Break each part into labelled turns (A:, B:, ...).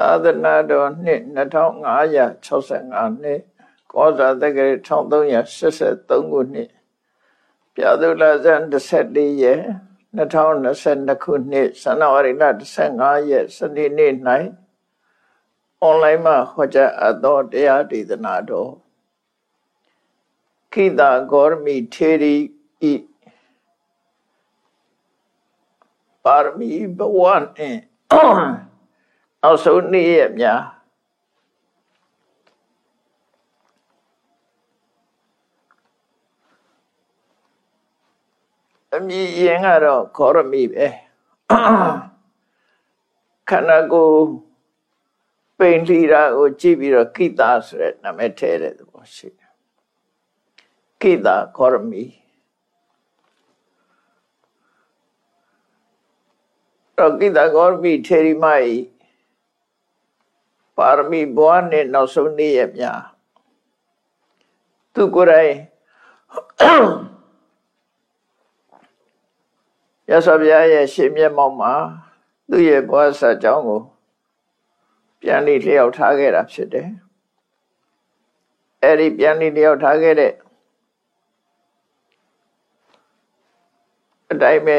A: သာသနာတော်နှစ်2565နှစ်ကောဇာတက္ကရာ1383ခုနှစ်ပြာသူလာဇန်14ရက်2022ခုနှစ်ဇန်နဝါရီလ15ရက်စနေနေ့၌အွန်လိုင်းမှာဟောကြားအပ်သောတရားဒေသနာတော်ခိတာဂေါရမီထေရီဤပါရမီဘဝနှင့် နောက်ဆုံးနေ့ရက်များအမြင်ရင်ကတော့ခောရမီပဲခန္ဓာကိုယ်ပိန်လှီတာကိုကြည့်ပြီးတော့ကိတာဆိုတဲ့နာမည်ထည့်တဲ့သဘောရှိတယ်ကိတာခောရမီတော့ကိတာခောရမီထေရီမကြီး ပါရမီဘဝနဲ့နောက်ဆုံးနေ့ရက်များသူကိုယ်တိုင်ရသော်ဘုရားရဲ့ရှင်မျက်မှောက်မှာသူ့ရဲ့ဘဝဆက်ကြောင်းကိုပြန်လေးလျှောက်ထားခဲ့တာဖြစ်တယ်အဲ့ဒီပြန်လေးလျှောက်ထားခဲ့တဲ့အတိုင်းပဲ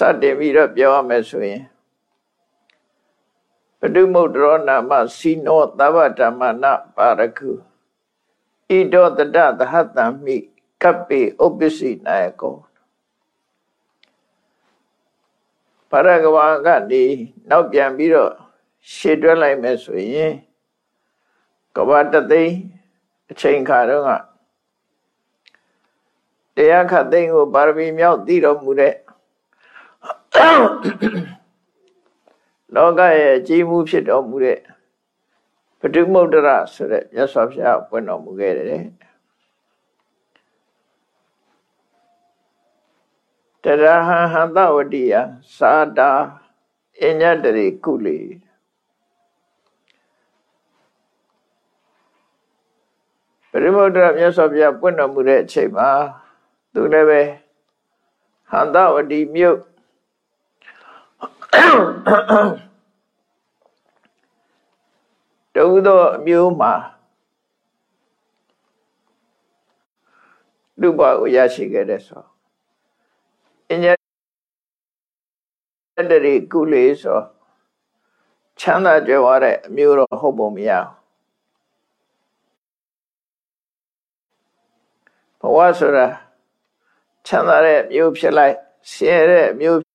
A: စတင်ပြီးတော့ပြောရမယ်ဆိုရင်ပတုမုတ်ရောနာမစီနောသဗ္ဗဓမ္မနာပါရကုဣတောတတသဟတံမိကပ္ပိဥပ္ပစိနာယကောပါရကဝါကနေနောက်ပြန်ပြီးတော့ရှေ့တွက်လိုက်မယ်ဆိုရင်ကဘာတသိန်းအချိန်ခါတော့ကတရားခတ်သိန်းကိုပါရမီမြောက်သိတော်မူတဲ့ လောကရဲ့ကြီးမှုဖြစ်တော်မူတဲ့ပတုမုဒ္ဒရဆိုတဲ့မြတ်စွာဘုရားပွင့်တော်မူခဲ့တယ်တရဟံဟတဝတိယသာတာအညတရိကုလေပရိမုဒ္ဒရမြတ်စွာဘုရားပွင့်တော်မူတဲ့အချိန်မှာသူလည်းပဲဟန္တဝတိမြို့ တူသောအမျိုးမှာလူဘကိုရရှိခဲ့တဲ့ဆိုအညတရီကုလေဆိုချမ်းသာကြွယ်ဝတဲ့အမျိုးတော့ဟုတ်ပုံမရဘဝဆိုတာချမ်းသာတဲ့မျိုးဖြစ်လိုက်ဆင်းရဲတဲ့မျိုး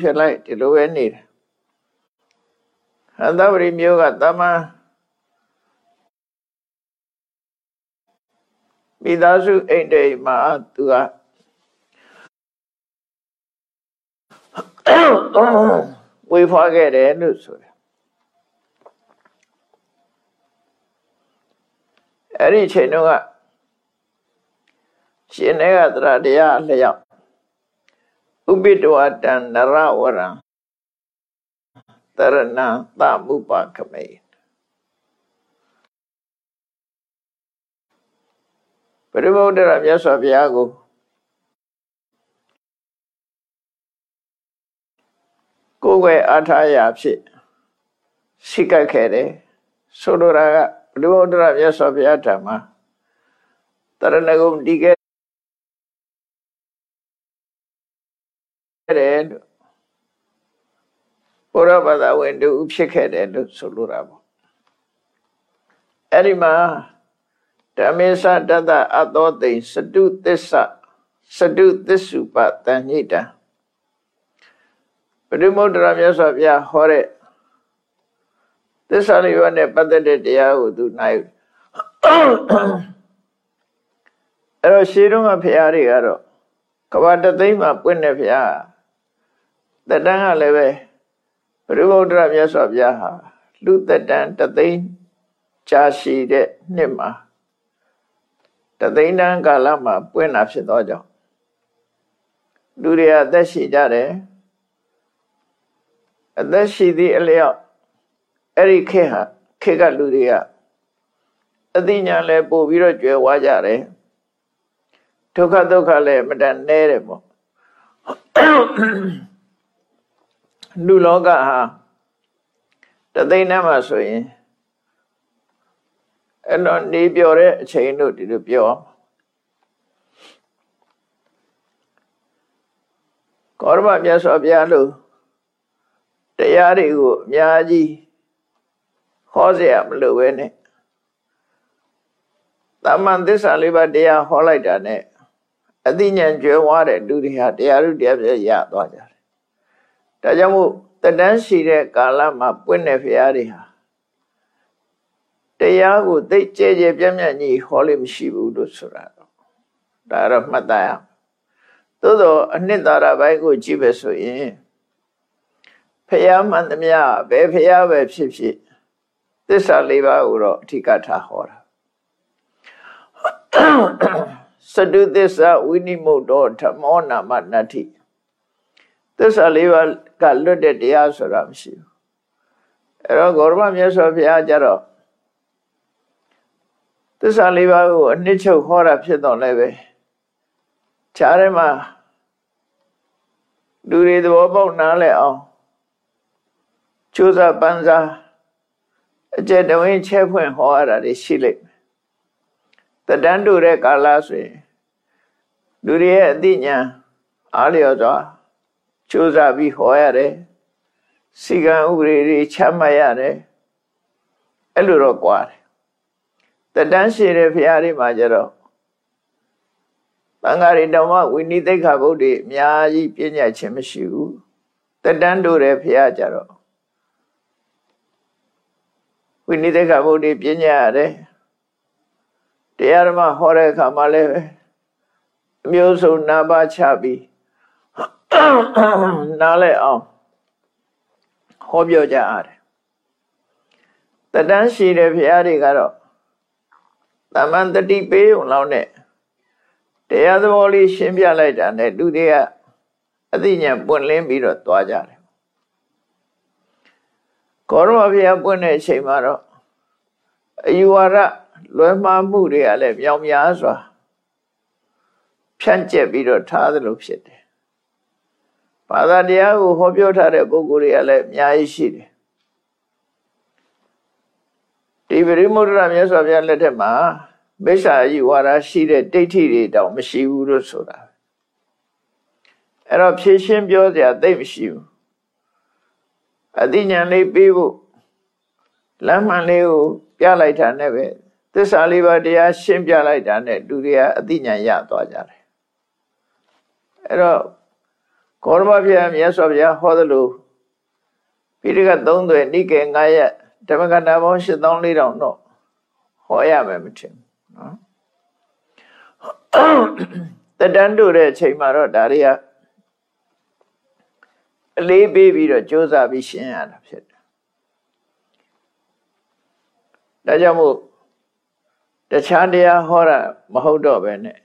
A: ဖြစ်လိုက်ဒီလိုပဲနေတယ်ဟန္တဝရီမျိုးကတမန်မိသားစုအိမ်တိမ်မှာသူကဝေဖွားခဲ့တယ်လို့ဆိုတယ်အဲ့ဒီချိန်တုန်းကရှင်နေကသရတရားလျောက် ဥပိတဝတံနရဝရံတရဏသမှုပါခမေပရိဘုဒ္ဓရမြတ်စွာဘုရားကိုကိုယ်ွယ်အားထားရာဖြစ်စိတ်ကပ်ခဲ့တယ်ဆိုလိုတာကပရိဘုဒ္ဓရမြတ်စွာဘုရားဓမ္မတရဏဂုံဒီခဲ့ တယ်လို့ဘုရားဘာသာဝင်တူဖြစ်ခဲ့တယ်လို့ဆိုလိုတာပေါ့အဲ့ဒီမှာဓမ္မေသတတအသောသိစတုသစ္ဆစတုသစ္စုပတန်ညိတံပရိမုဒ္ဒရာမြတ်စွာဘုရားဟောတဲ့သစ္စာလေးပါးနဲ့ပတ်သက်တဲ့တရားကိုသူနိုင်အဲ့တော့ရှေးတုန်းကဘုရားတွေကတော့ကဘာတသိမ်းမှာပွင့်တဲ့ဘုရား သက်တမ်းကလည်းပဲဘုရားဗုဒ္ဓမြတ်စွာဘုရားဟာလူသက်တမ်းတသိန်းကြာရှည်တဲ့နှစ်မှာတသိန်းတန်းကာလမှာပွင့်တာဖြစ်သောကြောင့်လူတွေအသက်ရှည်ကြတယ်အသက်ရှည်သည့်အလျောက်အဲ့ဒီခေတ်ဟာခေတ်ကလူတွေကအသိဉာဏ်လည်းပို့ပြီးတော့ကျွယ်ဝကြတယ်ဒုက္ခဒုက္ခလည်းမတန်နဲတယ်ပေါ့ လူလောကဟာတသိန်းနဲ့မှဆိုရင်အဲ့တော့နေပြောတဲ့အချိန်တို့ဒီလိုပြောကောရမမြတ်စွာဘုရားလို့တရားတွေကိုအများကြီးဟောเสียမလို့ပဲနဲ့သမ္မာသစ္စာလေးပါးတရားဟောလိုက်တာနဲ့အသိဉာဏ်ကျွယ်ဝတဲ့လူတွေဟာတရားဥတရားပြရသွားကြတယ်။ ဒါကြောင့်မို့တတန်းရှိတဲ့ကာလမှာပွင့်တဲ့ဖရာတွေဟာတရားကိုသိကြဲကြဲပြန့်ပြန့်ကြီးဟောလို့မရှိဘူးလို့ဆိုတာတော့ဒါတော့မှတ်သားရသို့သောအနှစ်သာရပိုင်းကိုကြည့်ပဲဆိုရင်ဖရာမှန်သမျှဘယ်ဖရာပဲဖြစ်ဖြစ်သစ္စာလေးပါးကိုတော့အထကထားဟောတာစတုသစ္စာဝိနိမုတ်တော်ဓမ္မောနာမနတ္ထိသစ္စာလေးပါး ကလွတ်တဲ့တရားဆိုတာမရှိဘူးအဲ့တော့ဂေါရမမြတ်စွာဘုရားကြတော့သစ္စာလေးပါးကိုအနှစ်ချုပ်ဟောတာဖြစ်တော့လည်းပဲခြားထဲမှာလူတွေသဘောပေါက်နားလည်အောင်ကျိုးစားပန်းစားအကျက်တဝင်းချဲဖွင့်ဟောရတာတွေရှိလိမ့်မယ်တတန်းတူတဲ့ကာလဆိုရင်လူတွေရဲ့အသိဉာဏ်အားလျော်စွာ ကျိုးစားပြီးဟောရတယ်စီကံဥပဒေတွေချမှတ်ရတယ်အဲ့လိုတော့ကြွားတယ်တတန်းရှိတဲ့ဖရာတွေမှာကျတော့သံဃာတွေဓမ္မဝိနိသိက္ခာဘုဒ္ဓအများကြီးပြညာခြင်းမရှိဘူးတတန်းတို့တဲ့ဖရာကြတော့ဝိနိသိက္ခာဘုဒ္ဓပြညာရတယ်တရားဓမ္မဟောတဲ့အခါမှာလည်းအမျိုးစုံနာပါချပြီး နားလဲအောင်ဟောပြောကြရတယ်တတန်းရှိတဲ့ဘုရားတွေကတော့တမန်တတိပေးုံလောက်နဲ့တရားသဘောလေးရှင်းပြလိုက်တာနဲ့လူတွေကအသိဉာဏ်ပွင့်လင်းပြီးတော့သွားကြတယ်ကောရမဘုရားပွင့်တဲ့အချိန်မှာတော့အယူဝါဒလွဲမှားမှုတွေကလည်းမြောင်များစွာဖြန့်ကျက်ပြီးတော့ထားသလိုဖြစ်တယ် ဘာသာတရားကိုဟောပြောထားတဲ့ပုဂ္ဂိုလ်တွေကလည်းအများကြီးရှိတယ်ဒီပရိမုဒ္ဒရာမြတ်စွာဘုရားလက်ထက်မှာမိစ္ဆာကြီးဝါဒရှိတဲ့ဒိဋ္ဌိတွေတောင်မရှိဘူးလို့ဆိုတာအဲ့တော့ဖြည့်ရှင်းပြောစရာသိမရှိဘူးအသိဉာဏ်လေးပေးဖို့လမ်းမှန်လေးကိုပြလိုက်တာနဲ့ပဲသစ္စာလေးပါးတရားရှင်းပြလိုက်တာနဲ့လူတွေကအသိဉာဏ်ရသွားကြတယ်အဲ့တော့ ကောရမဘုရားမြတ်စွာဘုရားဟောသလိုပိဋက3သွဲနိကေ9ရက်ဓမ္မကန္တာပေါင်း8400တော့ဟောရမယ်မထင်နော်တတန်းတို့တဲ့အချိန်မှာတော့ဒါတွေကအလေးပေးပြီးတော့ကြိုးစားပြီးရှင်းရတာဖြစ်တယ်ဒါကြောင့်မို့တခြားတရားဟောတာမဟုတ်တော့ပဲနဲ့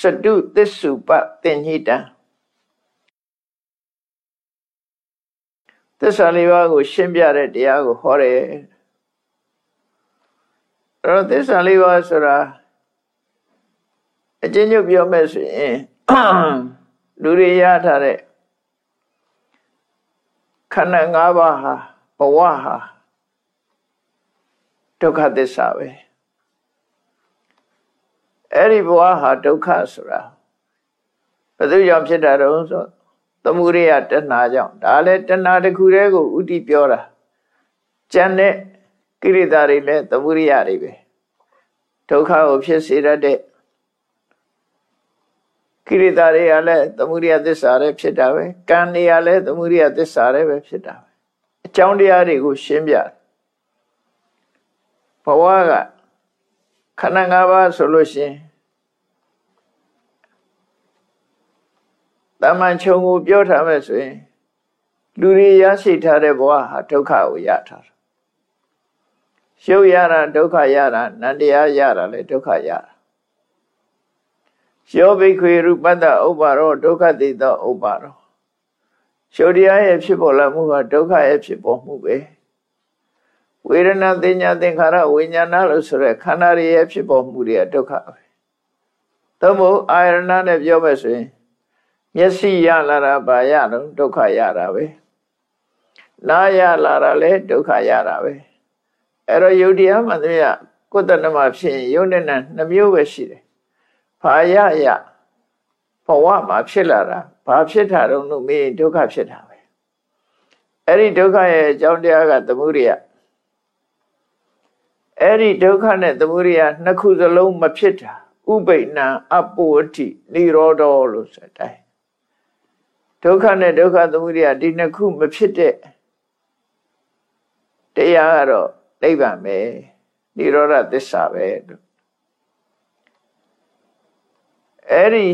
A: စတုသစ္စုပတင်ညိတံသစ္စာလေးပါးကို ရှင်းပြတဲ့တရားကိုဟောတယ်အဲ့တော့သစ္စာလေးပါးဆိုတာအချင်းချုပ်ပြောမဲ့ဆိုရင်လူတွေရထားတဲ့ခန္ဓာ၅ပါးဟာဘဝဟာဒုက္ခသစ္စာပဲ အဲ့ဒီဘဝဟာဒုက္ခဆိုတာဘယ်သူကြောင့်ဖြစ်တာတုံးဆိုသမုဒိယတဏှာကြောင့်ဒါလည်းတဏှာတစ်ခုတည်းကိုဥတီပြောတာကျန်တဲ့ကိရိတာတွေလည်းသမုဒိယတွေပဲဒုက္ခကိုဖြစ်စေတတ်တဲ့ကိရိတာတွေကလည်းသမုဒိယသစ္စာတွေဖြစ်တာပဲကံတွေကလည်းသမုဒိယသစ္စာတွေပဲဖြစ်တာပဲအကြောင်းတရားတွေကိုရှင်းပြဘဝက ခန္ဓာ၅ပါးဆိုလို့ရှိရင်တမန်ချုံကိုပြောထားမယ်ဆိုရင်လူတွေရရှိထားတဲ့ဘဝဟာဒုက္ခကိုရထားတာရှုပ်ရတာဒုက္ခရတာနန္တရားရတာလည်းဒုက္ခရတာယောဘိခွေရူပတ္တဥပါရောဒုက္ခတိတောဥပါရောရှုပ်တရားရဲ့ဖြစ်ပေါ်လာမှုဟာဒုက္ခရဲ့ဖြစ်ပေါ်မှုပဲ ဝေဒနာသင်ညာသင်္ခါရဝိညာဏလို့ဆိုရဲခန္ဓာရဲ့ဖြစ်ပေါ်မှုတွေကဒုက္ခပဲသို့မဟုတ်အာရဏနဲ့ပြောမယ်ဆိုရင်မျက်စိရလာတာဘာရတော့ဒုက္ခရတာပဲနားရလာတာလည်းဒုက္ခရတာပဲအဲ့တော့ယုတ်တရားမှန်သမျှကိုယ်တဏ္ဍမှာဖြစ်ရင်ယုတ်နဲ့နှမျိုးပဲရှိတယ်ဘာရရဘဝမှာဖြစ်လာတာဘာဖြစ်တာတော့လို့မေးဒုက္ခဖြစ်တာပဲအဲ့ဒီဒုက္ခရဲ့အကြောင်းတရားကသမုဒိယ အဲ့ဒီဒုက္ခနဲ့သမုဒိယနှစ်ခုစလုံးမဖြစ်တာဥပိ္ပဏအပုဝတိនិရောဓလို့ဆိုတဲ့ဒုက္ခနဲ့ဒုက္ခသမုဒိယဒီနှစ်ခုမဖြစ်တဲ့တရားကတော့နိဗ္ဗာန်ပဲនិရောဓသစ္စာပဲလို့အဲ့ဒီ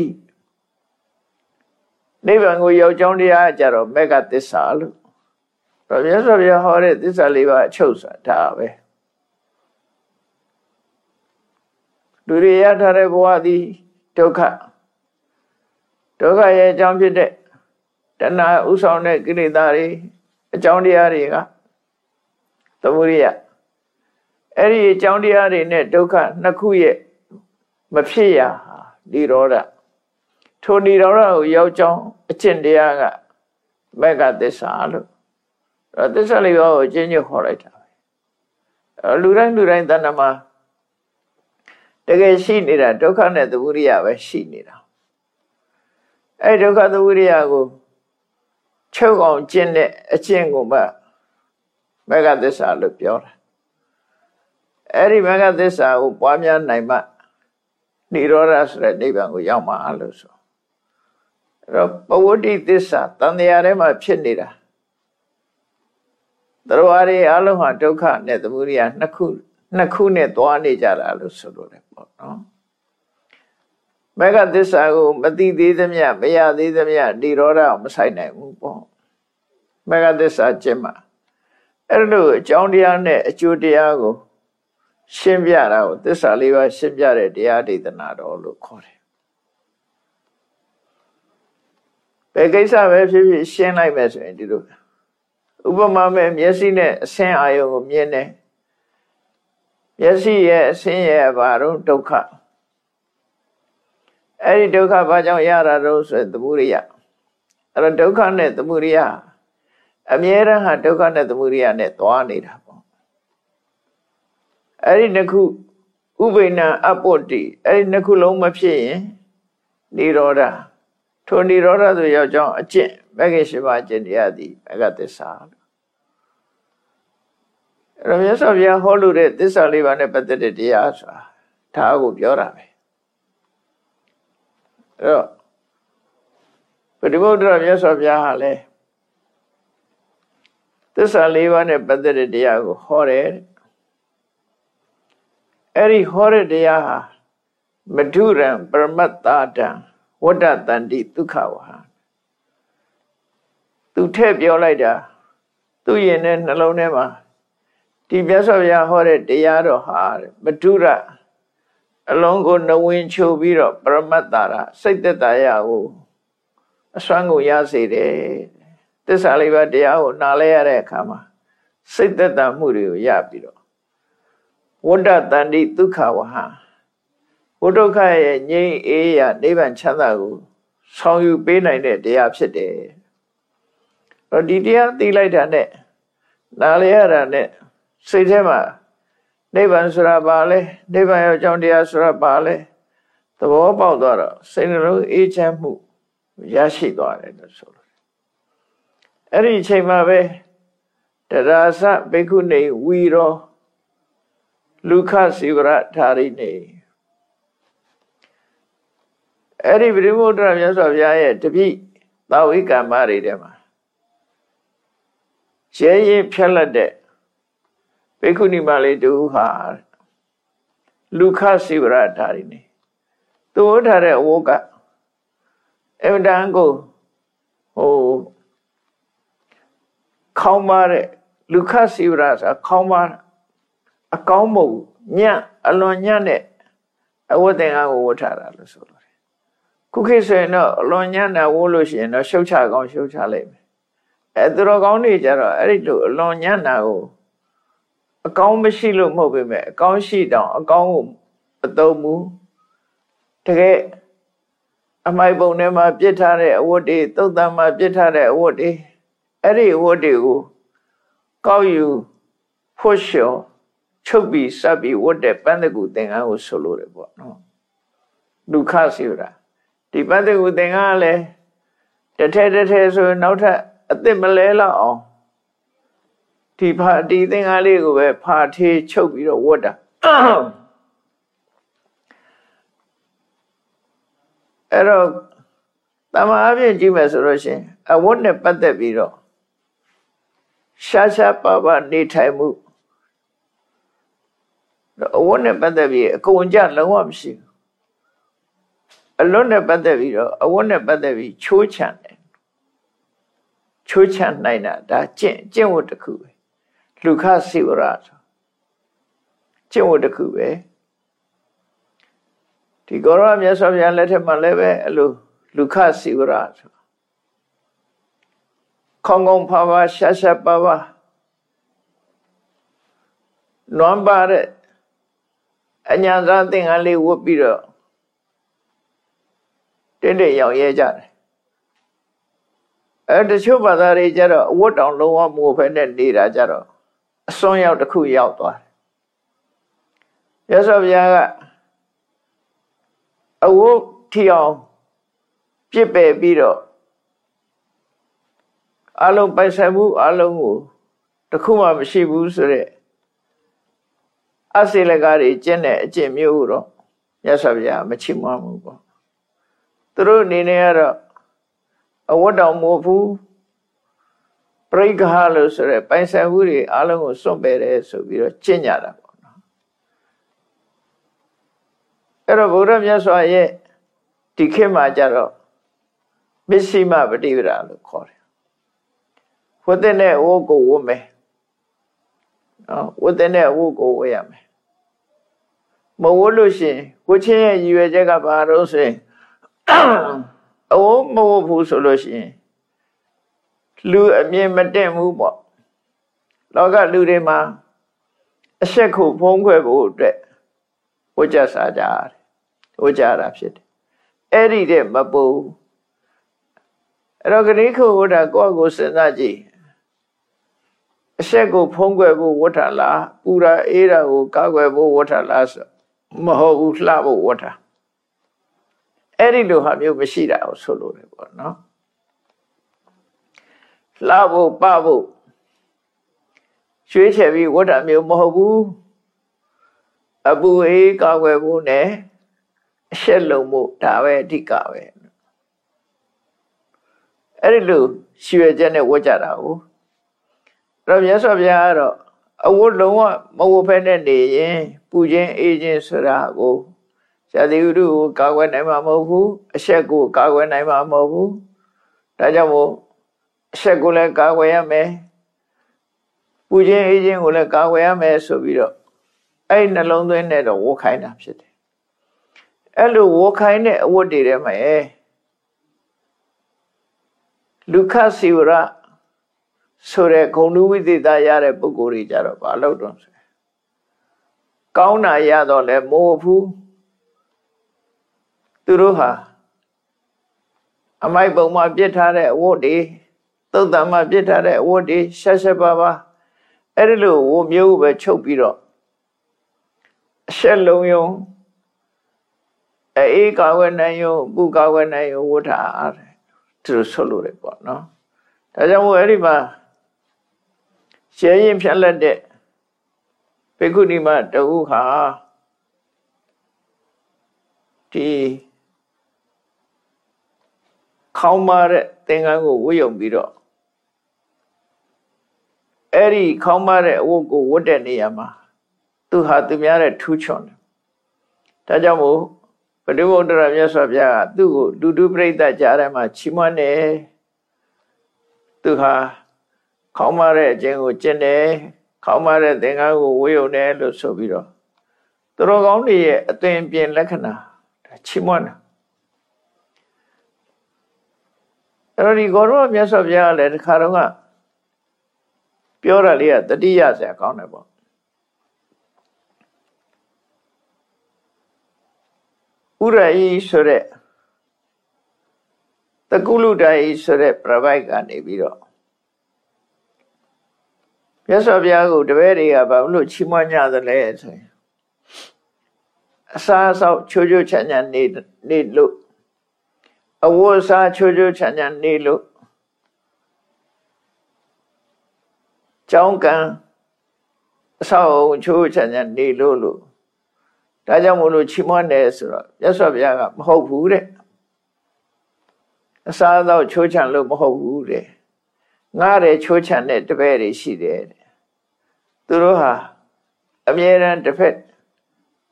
A: နိဗ္ဗာန်ကိုရောက်ကြောင်းတရားကြတော့မေဃသစ္စာလို့တော့မြတ်စွာဘုရားဟောတဲ့သစ္စာလေးပါးအချုပ်ဆိုတာဒါပဲ လူတွေရထားတဲ့ဘဝသည်ဒုက္ခဒုက္ခရဲ့အကြောင်းဖြစ်တဲ့တဏှာဥဆောင်တဲ့ကိလေသာတွေအကြောင်းတရားတွေကသမုဒိယအဲ့ဒီအကြောင်းတရားတွေနဲ့ဒုက္ခနှစ်ခုရဲ့မဖြစ်ရဟာនិရောဓထိုនិရောဓကိုရောက်ကြောင်းအကျင့်တရားကမက္ကသစ္စာလို့အဲ့သစ္စာလေးပါးကိုအကျဉ်းချုပ်ခေါ်လိုက်တာပဲလူတိုင်းလူတိုင်းတဏ္ဍမှာ တကယ်ရှိနေတာဒုက္ခနဲ့သမုဒိယပဲရှိနေတာအဲ့ဒုက္ခသမုဒိယကိုချုပ်အောင်ကျင့်တဲ့အကျင့်ကိုမှမဂ္ဂသစ္စာလို့ပြောတာအဲ့ဒီမဂ္ဂသစ္စာကိုပွားများနိုင်မှនិရောဓဆိုတဲ့နိဗ္ဗာန်ကိုရောက်မှာလို့ဆိုအဲ့တော့ပဝတ္တိသစ္စာတန်တရားထဲမှာဖြစ်နေတာတရားတွေအလုံးဟာဒုက္ခနဲ့သမုဒိယနှစ်ခု နှစ်ခုနဲ့သွားနေကြတာလို့ဆိုလိုတယ်ပေါ့နော်မဂ္ဂသစ္စာကိုမသိသေးသမျှမရသေးသမျှនិရောဓကိုမဆိုင်နိုင်ဘူးပေါ့မဂ္ဂသစ္စာကျင့်မှာအဲ့လိုအကြောင်းတရားနဲ့အကျိုးတရားကို ရှင်းပြတာကိုသစ္စာလေးပါးရှင်းပြတဲ့တရားဒေသနာတော်လို့ခေါ်တယ်ဘယ်ကိစ္စပဲဖြစ်ဖြစ်ရှင်းလိုက်မယ်ဆိုရင်ဒီလိုဥပမာမဲ့မျက်စိနဲ့အဆင်းအာယုံကိုမြင်တယ် မျက်စိရဲ့အဆင်းရဲ့ဘာတော့ဒုက္ခအဲ့ဒီဒုက္ခဘာကြောင့်ရတာတော့ဆိုသမုဒိယအဲ့တော့ဒုက္ခနဲ့သမုဒိယအမြဲတမ်းဟာဒုက္ခနဲ့သမုဒိယနဲ့သွားနေတာပေါ့အဲ့ဒီနှစ်ခုဥပိ္ပဏအပုတ္တိအဲ့ဒီနှစ်ခုလုံးမဖြစ်ရင်និရောဓထိုនិရောဓဆိုရောက်ကြောင်းအကျင့်မဂ္ဂင်ရှိပါအကျင့်တရားသည်မဂ္ဂသစ္စာအဲ့ တော့မြတ်စွာဘုရားဟောလို့တဲ့သစ္စာလေးပါးနဲ့ပတ်သက်တဲ့တရားဆိုတာဒါကိုပြောတာပဲအဲ့တော့ပฏิဘုဒ္ဓရမြတ်စွာဘုရားဟာလည်းသစ္စာလေးပါးနဲ့ပတ်သက်တဲ့တရားကိုဟောတယ်အဲ့ဒီဟောတဲ့တရားဟာမဓုရံပရမတ္တာတံဝတ္တတန္တိဒုက္ခဝဟသူထည့်ပြောလိုက်တာသူ့ရင်နဲ့နှလုံးထဲမှာ ဒီမြတ်စွာဘုရားဟောတဲ့တရားတော်ဟာမဓုရအလုံးကိုနဝင်ချိုပြီးတော့ပရမတ္တာရစိတ်သက်သာရကိုအစွမ်းကိုရစေတယ်သစ္စာလေးပါးတရားကိုနားလဲရတဲ့အခါမှာစိတ်သက်သာမှုတွေကိုရပြီးတော့ဝဋ္ဌတန္တိဒုက္ခဝဟဝဋ္ဌခရဲ့ငြိမ်းအေးရနိဗ္ဗာန်ချမ်းသာကိုဆောင်ယူပေးနိုင်တဲ့တရားဖြစ်တယ်။တော့ဒီတရားသိလိုက်တာနဲ့နားလဲရတာနဲ့ စိတ်ထဲမှာနိဗ္ဗာန်ဆိုတာဘာလဲနိဗ္ဗာန်ရဲ့အကြောင်းတရားဆိုတာဘာလဲသဘောပေါက်သွားတော့စိတ်နှလုံးအေးချမ်းမှုရရှိသွားတယ်လို့ဆိုလို့အဲ့ဒီအချိန်မှာပဲတရာစဘိက္ခုနေဝီရောလူခစီဝရဓာရိနေအဲ့ဒီဗိဓိမုဒ္ဒရာမြတ်စွာဘုရားရဲ့တပိသာဝိကမ္မတွေထဲမှာရဲရင်ဖြက်လက်တဲ့ ဘိက္ခုနီမလေးတူဟာလူခစီဝရဓာရိနေသူဝတ်ထားတဲ့အဝတ်ကအဗဒံကိုဟိုခေါင်းပါတဲ့လူခစီဝရဆိုခေါင်းပါအကောင်းမဟုတ်ညံ့အလွန်ညံ့တဲ့အဝတ်သင်္ကန်းကိုဝတ်ထားတာလို့ဆိုလို့တယ်ခုခေတ်ဆိုရင်တော့အလွန်ညံ့တာဝတ်လို့ရှိရင်တော့ရှုပ်ချကောင်းရှုပ်ချလိုက်မယ်အဲသူတော်ကောင်းတွေကြတော့အဲ့ဒီလိုအလွန်ညံ့တာကို အကောင်းမရှိလို့မဟုတ်ပေမဲ့အကောင်းရှိတောင်အကောင်းကိုအသုံးမူတကယ်အမိုက်ပုံထဲမှာပြစ်ထားတဲ့အဝတ်တွေသုတ်တန်မှာပြစ်ထားတဲ့အဝတ်တွေအဲ့ဒီအဝတ်တွေကိုကောက်ယူဖွလျှော်ချုပ်ပြီးစပ်ပြီးဝတ်တဲ့ပန်းတကူသင်္ကန်းကိုဆိုလို့တယ်ပေါ့နော်ဒုက္ခစီရဒီပန်းတကူသင်္ကန်းကလည်းတထဲတထဲဆိုနောက်ထပ်အစ်စ်မလဲလောက်အောင် ဒီဖာဒီသင်္ကန်းလေးကိုပဲဖာထေးချုပ်ပြီးတော့ဝတ်တာအဲ့တော့တမန်အပြင်ကြည့်မယ်ဆိုလို့ရှိရင်အဝတ်နဲ့ပတ်သက်ပြီးတော့ရှားရှားပါပါနေထိုင်မှုအဝတ်နဲ့ပတ်သက်ပြီးအကုန်ကြလုံးဝမရှိဘူးအလွတ်နဲ့ပတ်သက်ပြီးတော့အဝတ်နဲ့ပတ်သက်ပြီးချိုးချံတယ်ချိုးချံနိုင်တာဒါကျင့်ကျင့်ဝတ်တစ်ခုပဲ လူခစိဝရဆိုကျင့်ဝတ်တစ်ခုပဲဒီကောရမြတ်စွာဘုရားလက်ထက်မှာလည်းပဲအဲ့လိုလူခစိဝရဆိုခေါင်းကောင်းဖာဖာရှာရှာပါပါနွမ်းပါတဲ့အညာသာသင်္ကန်းလေးဝတ်ပြီးတော့တင်းတင်းရောက်ရဲကြတယ်အဲတချို့ဘာသာတွေကျတော့အဝတ်တောင်လုံးဝမဟုတ်ဘဲနဲ့နေတာကြတော့ အစွန်းရောက်တစ်ခုရောက်သွားတယ်ရသော်ဗျာကအဝတ်ထီအောင်ပြစ်ပယ်ပြီးတော့အလုံးပိုင်ဆိုင်မှုအလုံးကိုတခုမှမရှိဘူးဆိုတဲ့အစေလကားတွေကျင့်တဲ့အကျင့်မျိုးတော့မြတ်စွာဘုရားမချီးမွမ်းဘူးပေါ့သူတို့အနေနဲ့ကတော့အဝတ်တော်မဟုတ်ဘူး ပရိက္ခလို့ဆိုရဲပိုင်ဆိုင်မှုတွေအလုံးကိုစွန့်ပယ်တယ်ဆိုပြီးတော့ကျင့်ကြတာပေါ့နော်အဲ့တော့ဗုဒ္ဓမြတ်စွာရဲ့ဒီခေတ်မှာကြတော့မစ္စည်းမပฏิပဒါလို့ခေါ်တယ်ဝတ်တဲ့ဝတ်ကိုဝတ်မယ်နော်ဝတ်တဲ့ဝတ်ကိုဝတ်ရမယ်မဝတ်လို့ရှိရင်ကိုချင်းရဲ့ရည်ရွယ်ချက်ကဘာလို့ဆိုရင်အဝတ်မဝတ်ဘူးဆိုလို့ရှိရင် လူအမြင်မတင်ဘူးပေါ့လောကလူတွေမှာအဆက်ခုဖုံးခွဲဖို့အတွက်ဝကြစားကြတယ်ဝကြတာဖြစ်တယ်အဲ့ဒီတဲ့မပူအဲ့တော့ဂရိခုဝဒကိုယ့်ကိုစဉ်းစားကြည့်အဆက်ကိုဖုံးကွယ်ဖို့ဝတ်ထလားပူရာအေးရာကိုကာကွယ်ဖို့ဝတ်ထလားဆိုမဟုတ်ဘူးလှဖို့ဝတ်တာအဲ့ဒီလိုဟာမျိုးမရှိတာကိုဆိုလိုတယ်ပေါ့နော် လှဖို့ပဖို့ရွှေချယ်ပြီးဝတ်တာမျိုးမဟုတ်ဘူးအပူအေးကာကွယ်ဖို့ ਨੇ အရှက်လုံးမှုဒါပဲအဓိကပဲအဲ့ဒီလိုရွှေချက်နဲ့ဝတ်ကြတာကိုတော့မြတ်စွာဘုရားကတော့အဝတ်လုံးဝမဝတ်ဖက်နဲ့နေရင်ပူခြင်းအေးခြင်းဆိုတာကိုဇာတိဥဒုကိုကာကွယ်နိုင်မှာမဟုတ်ဘူးအဆက်ကိုကာကွယ်နိုင်မှာမဟုတ်ဘူးဒါကြောင့်မို့ အဆက်ကိုလည်းကာကွယ်ရမယ်ပူခြင်းအေးခြင်းကိုလည်းကာကွယ်ရမယ်ဆိုပြီးတော့အဲ့နှလုံးသွင်းနဲ့တော့ဝတ်ခိုင်းတာဖြစ်တယ်အဲ့လိုဝတ်ခိုင်းတဲ့အဝတ်တွေထဲမှာလူခစီဝရဆိုတဲ့ဂုဏ်ဝိသေသရတဲ့ပုဂ္ဂိုလ်တွေကြတော့ဘာလို့တော့ဆိုကောင်းတာရတော့လဲမိုးဘူးသူတို့ဟာအမိုက်ပုံမှာပြစ်ထားတဲ့အဝတ်တွေ သုတ်တံမှာပြစ်ထားတဲ့အဝတ်တွေရှက်ရှက်ပါပါအဲ့ဒီလိုဝမျိုးပဲချုပ်ပြီးတော့အရှက်လုံးယုံအေးကာဝယ်နိုင်ယုံပူကာဝယ်နိုင်ယုံဝတ်ထားတယ်သူတို့ဆိုလို့ရပေါ့နော်ဒါကြောင့်မို့အဲ့ဒီမှာရှဲရင်ဖြတ်လက်တဲ့ဘေကုဏီမတူဟာဒီခေါင်းမာတဲ့သင်္ကန်းကိုဝတ်ယုံပြီးတော့ အဲ့ဒီခေါင်းမာတဲ့အဝတ်ကိုဝတ်တဲ့နေရာမှာသူဟာသူများတဲ့ထူးချွန်တယ်ဒါကြောင့်မို့ပရိဘုဒ္ဓရမြတ်စွာဘုရားကသူ့ကိုလူတုပြိဋ္ဌကြားထဲမှာချီးမွမ်းတယ်သူဟာခေါင်းမတဲ့အခြင်းကိုကျင့်တယ်ခေါင်းမတဲ့သင်္ကန်းကိုဝေယုံတယ်လို့ဆိုပြီးတော့သူတော်ကောင်းတွေရဲ့အသွင်ပြင်လက္ခဏာချီးမွမ်းတာအဲ့တော့ဒီဂေါရမမြတ်စွာဘုရားလည်းတခါတော့က ပြောတာလေးကတတိယဆရာကောင်းတယ်ပေါ့ဥရယီဆိုတဲ့တကုလူတယီဆိုတဲ့ပြပိုက်ကနေပြီးတော့မြတ်စွာဘုရားကိုတပည့်တွေကဘာလို့ချီးမွမ်းကြသလဲဆိုရင်အစာအသောက်ချိုးချိုးချမ်းချမ်းနေနေလို့အဝတ်အစားချိုးချိုးချမ်းချမ်းနေလို့ ကြောင်းကံအဆောက်အုံချိုးချမ်းချမ်းနေလို့လို့ဒါကြောင့်မို့လို့ချီးမွမ်းတယ်ဆိုတော့မြတ်စွာဘုရားကမဟုတ်ဘူးတဲ့အစားအသောက်ချိုးချမ်းလို့မဟုတ်ဘူးတဲ့ငားတယ်ချိုးချမ်းတဲ့တပည့်တွေရှိတယ်တဲ့သူတို့ဟာအမြဲတမ်းတစ်ဖက်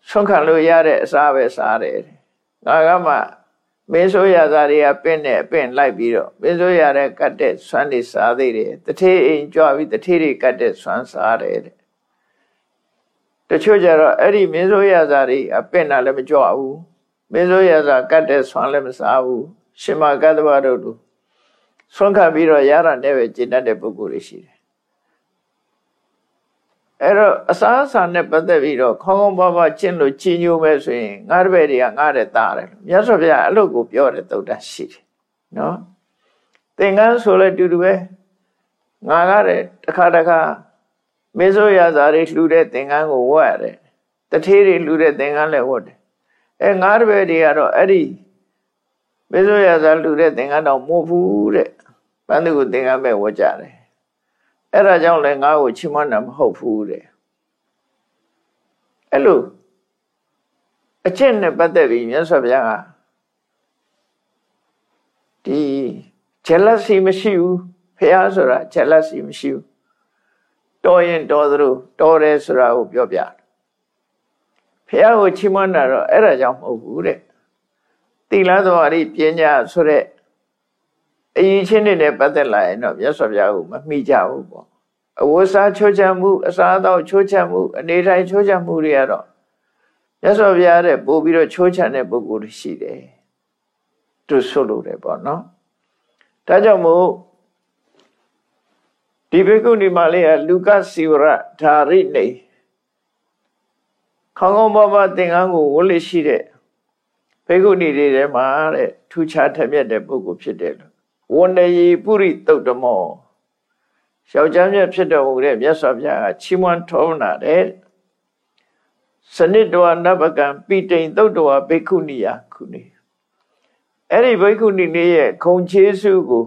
A: ဆွန့်ခံလို့ရတဲ့အစားပဲစားတယ်ငါကမှ မင်းဆိုရသားတွေကပင့်နဲ့ပင့်လိုက်ပြီးတော့မင်းဆိုရတဲ့ကတ်တဲ့ဆွမ်းတွေစားသေးတယ်တထေးအိမ်ကြွပြီးတထေးတွေကတ်တဲ့ဆွမ်းစားတယ်တဲ့တချို့ကြတော့အဲ့ဒီမင်းဆိုရသားတွေအပင့်တာလည်းမကြွဘူးမင်းဆိုရသားကတ်တဲ့ဆွမ်းလည်းမစားဘူးရှင်မကတ္တဝတို့တို့ဆွမ်းခံပြီးတော့ရတာနဲ့ပဲကျင့်တတ်တဲ့ပုဂ္ဂိုလ်တွေရှိတယ် အဲ့တော့အစားအစာနဲ့ပတ်သက်ပြီးတော့ခေါင်းခေါင်းပါးပါးကျင့်လို့ကြည်ညိုမဲ့ဆိုရင်ငါးတပည့်တွေကငါးတဲ့သားတယ်မြတ်စွာဘုရားအဲ့လိုကိုပြောတယ်သုတ်တရှိတယ်နော်သင်္ကန်းဆိုလဲတူတူပဲငါကားတဲ့တစ်ခါတစ်ခါမေဇိုရဇာတွေလှူတဲ့သင်္ကန်းကိုဝတ်ရတယ်တထေးတွေလှူတဲ့သင်္ကန်းလည်းဝတ်တယ်အဲငါးတပည့်တွေကတော့အဲ့ဒီမေဇိုရဇာလှူတဲ့သင်္ကန်းတော့မဟုတ်ဘူးတဲ့ပန်းသူကိုသင်္ကန်းပဲဝတ်ကြတယ် အဲ့ဒါကြောင့်လည်းငါ့ကိုချီးမွမ်းတာမဟုတ်ဘူးတဲ့အဲ့လိုအကျင့်နဲ့ပတ်သက်ပြီးမြတ်စွာဘုရားကဒီ jealousy မရှိဘူးဖះဆိုတာ jealousy မရှိဘူးတော်ရင်တော်သလိုတော်တယ်ဆိုတာကိုပြောပြဖះကိုချီးမွမ်းတာတော့အဲ့ဒါကြောင့်မဟုတ်ဘူးတဲ့သီလတော်အရိပညာဆိုတဲ့ အရင်ချင်းတွေနဲ့ပတ်သက်လာရင်တော့မြတ်စွာဘုရားကိုမမိကြဘူးပေါ့အဝတ်စားချိုးချမှုအစားအသောက်ချိုးချမှုအနေထိုင်ချိုးချမှုတွေကတော့မြတ်စွာဘုရားတဲ့ပို့ပြီးတော့ချိုးချတဲ့ပုဂ္ဂိုလ်ရှိတယ်သူဆိုလို့တယ်ပေါ့နော်ဒါကြောင့်မို့ဒီဘိက္ခုနီမလေးကလူကစီဝရဓာရိနေခေါင်းကောင်းပါပါသင်္ကန်းကိုဝတ်လိရှိတဲ့ဘိက္ခုနီတွေထဲမှာတဲ့ထူခြားထက်မြက်တဲ့ပုဂ္ဂိုလ်ဖြစ်တယ်လို့ ဝန္တယေပုရိတုတ်တမောယောက်ျားမြတ်ဖြစ်တော်မူတဲ့မြတ်စွာဘုရားကချီးမွမ်းထောနာတယ်စနစ်တော်နဗကံပိတိန်သုတ်တော်ဘိက္ခုနီယခုနေအဲ့ဒီဘိက္ခုနီလေးရဲ့ခုံချေးစုကို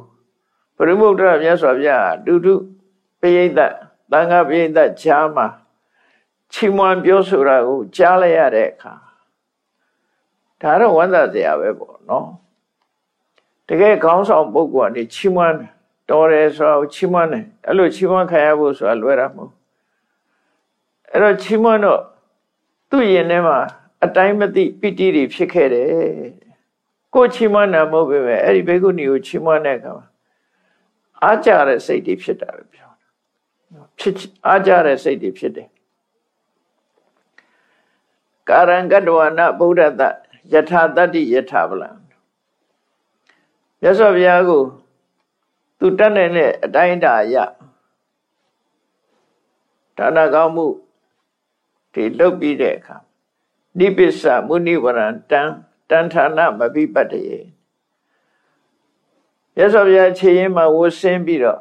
A: ပရိမုဒ္ဒရာမြတ်စွာဘုရားတူတူပိယိတ်တသံဃာပိယိတ်တချားမှာချီးမွမ်းပြောဆိုတာကိုကြားလိုက်ရတဲ့အခါဒါတော့ဝမ်းသာစရာပဲပေါ့နော် တကယ်ခေါင်းဆောင်ပုဂ္ဂိုလ်ကနေချီးမွမ်းတော်တယ်ဆိုတာကိုချီးမွမ်းတယ်အဲ့လိုချီးမွမ်းခံရဖို့ဆိုတာလွယ်တာမဟုတ်အဲ့တော့ချီးမွမ်းတော့သူ့ရင်ထဲမှာအတိုင်းမသိပိတိတွေဖြစ်ခဲ့တယ်ကိုချီးမွမ်းတာမဟုတ်ပဲအဲ့ဒီဘေကုဏီကိုချီးမွမ်းတဲ့အခါမှာအားကြတဲ့စိတ်တွေဖြစ်တာပဲပြောတာဖြစ်အားကြတဲ့စိတ်တွေဖြစ်တယ်ကာရံကတ္တဝနာဗုဒ္ဓတယထာတတ္တိယထာပလံ မြတ်စွာဘုရားကိုသူတတ်နိုင်တဲ့အတိုင်းအတာအရဒါနကောင်းမှုဒီလုပ်ပြီးတဲ့အခါနိပစ္စမုနိဝရံတံတန်ဌာနမပိပတ္တယေရသော်ဗျာခြေရင်မှာဝဆင်းပြီးတော့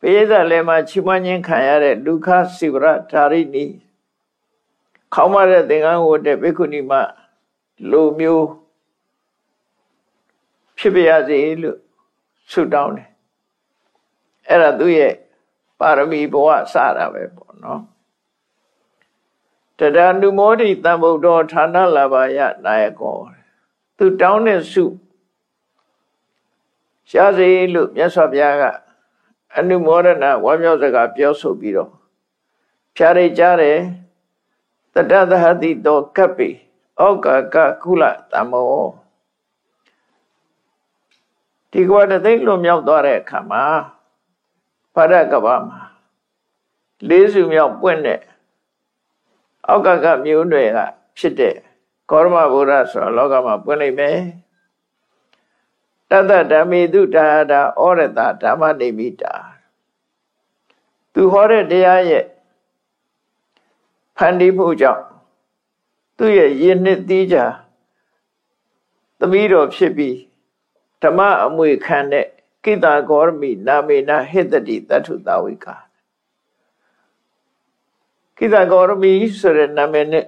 A: ပိယဇလည်းမှာချီးမွမ်းခြင်းခံရတဲ့ဒုက္ခစိဝရဓာရိနီခေါင်းမတဲ့သင်္ကန်းဝတ်တဲ့ဘိက္ခုနီမလူမျိုး ဖြစ်ပြရစေလို့ဆုတောင်းတယ်အဲ့ဒါသူ့ရဲ့ပါရမီဘဝစတာပဲပေါ့နော်တဒနုမောတိတံဗုဒ္ဓဌာနလာဘာယနာယကောသူတောင်းတဲ့ဆုရှားစေလို့မြတ်စွာဘုရားကအနုမောဒနာဝါမြောက်စကားပြောဆိုပြီးတော့ဖြာရိကြတယ်တတသဟတိတောကပ္ပိဩကာကကုလတမော ဒီကွာတသိန်းလွန်မြောက်သွားတဲ့အခါမှာဖရကဘာမှာလေးစုမြောက်ပွင့်တဲ့အောက်ကကမျိုးတွေကဖြစ်တဲ့ကောရမဗုဒ္ဓဆိုတော့လောကမှာပွင့်လိုက်မယ်တတဓမ္မေတုတာတာဩရတဓမ္မနေမိတာသူဟောတဲ့တရားရဲ့ဖန်တီးမှုကြောင့်သူ့ရဲ့ရင်းနှစ်သီးကြသမီးတော်ဖြစ်ပြီး ဓမ္မအမွေခံတဲ့ကိတာဂေါရမိနာမေနဟိတတိတထုတဝိကာကိတာဂေါရမိဆိုတဲ့နာမည်နဲ့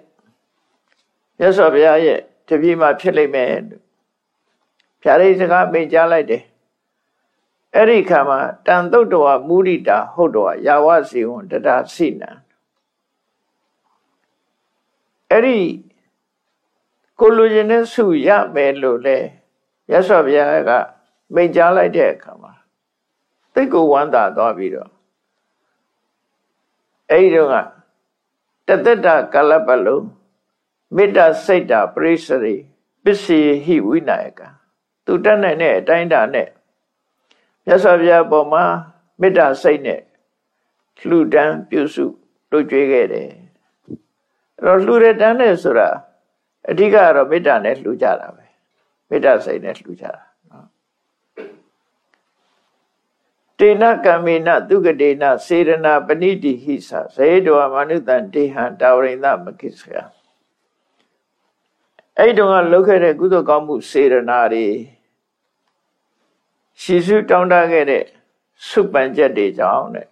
A: မြတ်စွာဘုရားရဲ့တပည့်မှဖြစ်လိမ့်မယ်လို့ဖြာရိစကားမိတ်ကြားလိုက်တယ်အဲ့ဒီခါမှာတန်တုတ်တော်မူရိတာဟုတ်တော်ယာဝစီဝံတတစိနံအဲ့ဒီကိုလူချင်းနဲ့ဆုရမယ်လို့လေ ရသော်ဘုရားကမိန့်ကြားလိုက်တဲ့အခါမှာသိတ်ကိုဝမ်းသာသွားပြီးတော့အဲ့ဒီတော့ကတသက်တာကလပလုံးမေတ္တာစိတ်တာပရိစရိပစ္စည်းဟိဝိနာယကသူတတ်နိုင်တဲ့အတိုင်းတာနဲ့မြတ်စွာဘုရားပေါ်မှာမေတ္တာစိတ်နဲ့လှူဒန်းပြုစုတို့ကြွေးခဲ့တယ်အဲ့တော့လှူတဲ့တန်းနဲ့ဆိုတာအဓိကကတော့မေတ္တာနဲ့လှူကြတာပဲ မေတ္တာစိတ်နဲ့လှူကြတာနော်တေနကမေနသုကတေနစေရနာပဏိတိဟိသဇေတောမနုတံတေဟံတာဝရိန္ဒမကိစ္စယအဲ့တုန်းကလုပ်ခဲ့တဲ့ကုသိုလ်ကောင်းမှုစေရနာတွေရှိစုတောင်းတခဲ့တဲ့စုပန်ချက်တွေကြောင့်တဲ့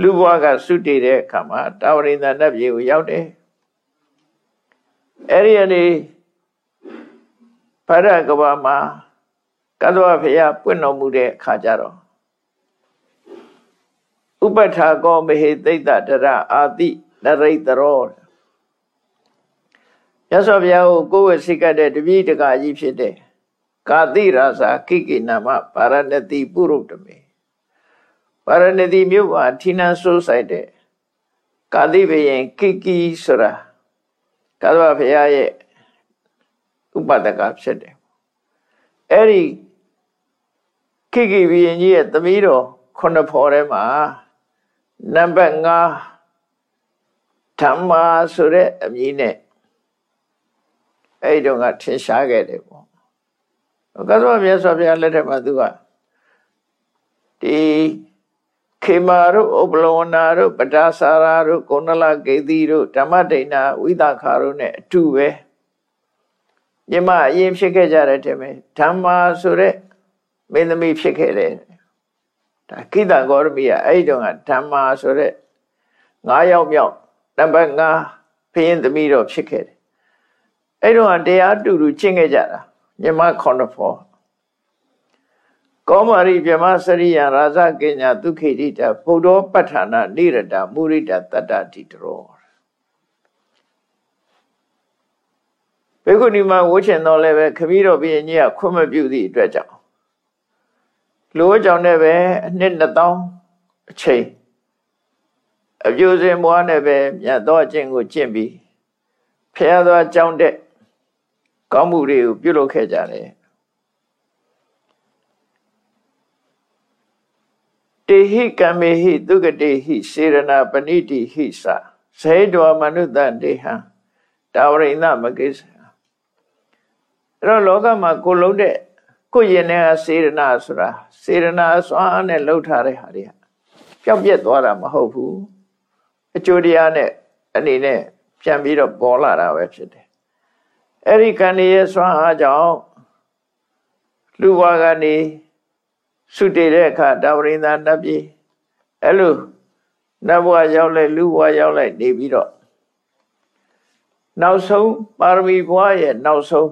A: လူဘဝကစုတည်တဲ့အခါမှာတာဝရိန္ဒနတ်ပြည်ကိုရောက်တယ် အဲ့ဒီအနေဗရကဘာမှာကသဝဖရာပွင့်တော်မူတဲ့အခါကျတော့ဥပထာကောမဟေသိတ္တတရအာတိနရိတရောရသော်ဘုရားကိုကိုယ်ဝစိတ်ကတဲ့တပည့်တကာကြီးဖြစ်တဲ့ကာတိရာဇာကိကိနာမပါရဏတိပုရုတမေပါရဏတိမြို့မှာဌိနန်းဆိုးဆိုင်တဲ့ကာတိဘယင်ကိကိဆိုတာ ကာသဝဘုရားရဲ့ဥပဒကဖြစ်တယ်အဲ့ဒီကိကိဘယင်ကြီးရဲ့သမီးတော်ခုနှစ်ဖော်ထဲမှာနံပါတ်5ဓမ္မာဆိုတဲ့အမည်နဲ့အဲ့ဒီတော့ကထင်ရှားခဲ့တယ်ပေါ့ကသောမြတ်စွာဘုရားလက်ထက်မှာသူကဒီ ခေမာတို့ဥပလဝနာတို့ပတာစာရာတို့ကုဏလကေတိတို့ဓမ္မဒိဏဝိသခါတို့ ਨੇ အတူပဲမြမအရင်ဖြစ်ခဲ့ကြတဲ့တဲ့ပဲဓမ္မာဆိုတဲ့မင်းသမီးဖြစ်ခဲ့တယ်ဒါကိတဂေါရမိကအဲ့ဒီတော့ကဓမ္မာဆိုတဲ့9ယောက်မြောက်နံပါတ်5ဖယင်းသမီးတော့ဖြစ်ခဲ့တယ်အဲ့တော့တရားတူတူကျင့်ခဲ့ကြတာမြမခေါဏဖော ကောမာရိပြမစရိယရာဇကညာဒုခိတိတဗုဒ္ဓပဋ္ဌာနာနိရတမုရိတတတ္တတိတရောဘေကုဏီမှာဝှချင်တော့လည်းပဲခမည်းတော်ဘုရင်ကြီးကခွင့်မပြုသည့်အတွက်ကြောင့်လိုကြောင့်လည်းပဲအနှစ်2000အချိန်အပြုစင်ဘွားနဲ့ပဲမြတ်သောအကျင့်ကိုကျင့်ပြီးဖျားသောအကြောင်းတဲ့ကောင်းမှုတွေကိုပြုလုပ်ခဲ့ကြတယ် တေဟိကမေဟိသုကတေဟိစေရနာပဏိတိဟိသဇေတောမနုတန်တေဟံတာဝရိဏမကိစ္စအဲ့တော့လောကမှာကိုလုံးတဲ့ကိုရင်တဲ့စေရနာဆိုတာစေရနာစွမ်းနဲ့လှုပ်ထားတဲ့ဟာတွေကပျောက်ပြက်သွားတာမဟုတ်ဘူးအကျိုးတရားနဲ့အနေနဲ့ပြန်ပြီးတော့ပေါ်လာတာပဲဖြစ်တယ်အဲ့ဒီကံရဲ့စွမ်းအားကြောင့်လူဘဝကနေ စုတည်တဲ့အခါတာဝရိန္ဒနတ်ပြည်အဲ့လိုနတ်ဘဝရောက်လိုက်လူဘဝရောက်လိုက်နေပြီးတော့နောက်ဆုံးပါရမီဘဝရဲ့နောက်ဆုံး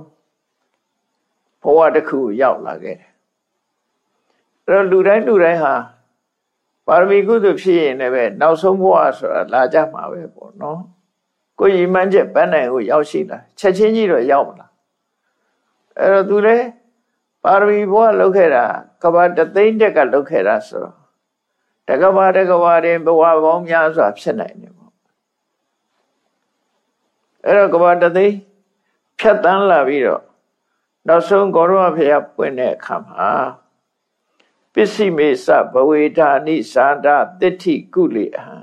A: ဘဝတစ်ခုရောက်လာခဲ့တယ်အဲ့တော့လူတိုင်းလူတိုင်းဟာပါရမီကုသိုလ်ဖြစ်ရင်လည်းပဲနောက်ဆုံးဘဝဆိုတာလာကြမှာပဲပေါ့နော်ကိုရီမှန်းချက်ပန်းနိုင်ကိုရောက်ရှိလာချက်ချင်းကြီးတော့ရောက်မလားအဲ့တော့သူလည်း ပါရမီဘဝလုပ်ခဲ့တာကဘာတသိန်းတက်ကလုပ်ခဲ့တာဆိုတော့တကဘာတကဘာတင်ဘဝပေါင်းများစွာဖြစ်နိုင်တယ်ပေါ့အဲ့တော့ကဘာတသိန်းဖြတ်တန်းလာပြီးတော့နောက်ဆုံးဂေါရဝဖေယပွင့်တဲ့အခါမှာပစ္စည်းမေစဘဝေဓာနိသာန္ဒတဋ္ဌိကုလေအဟံ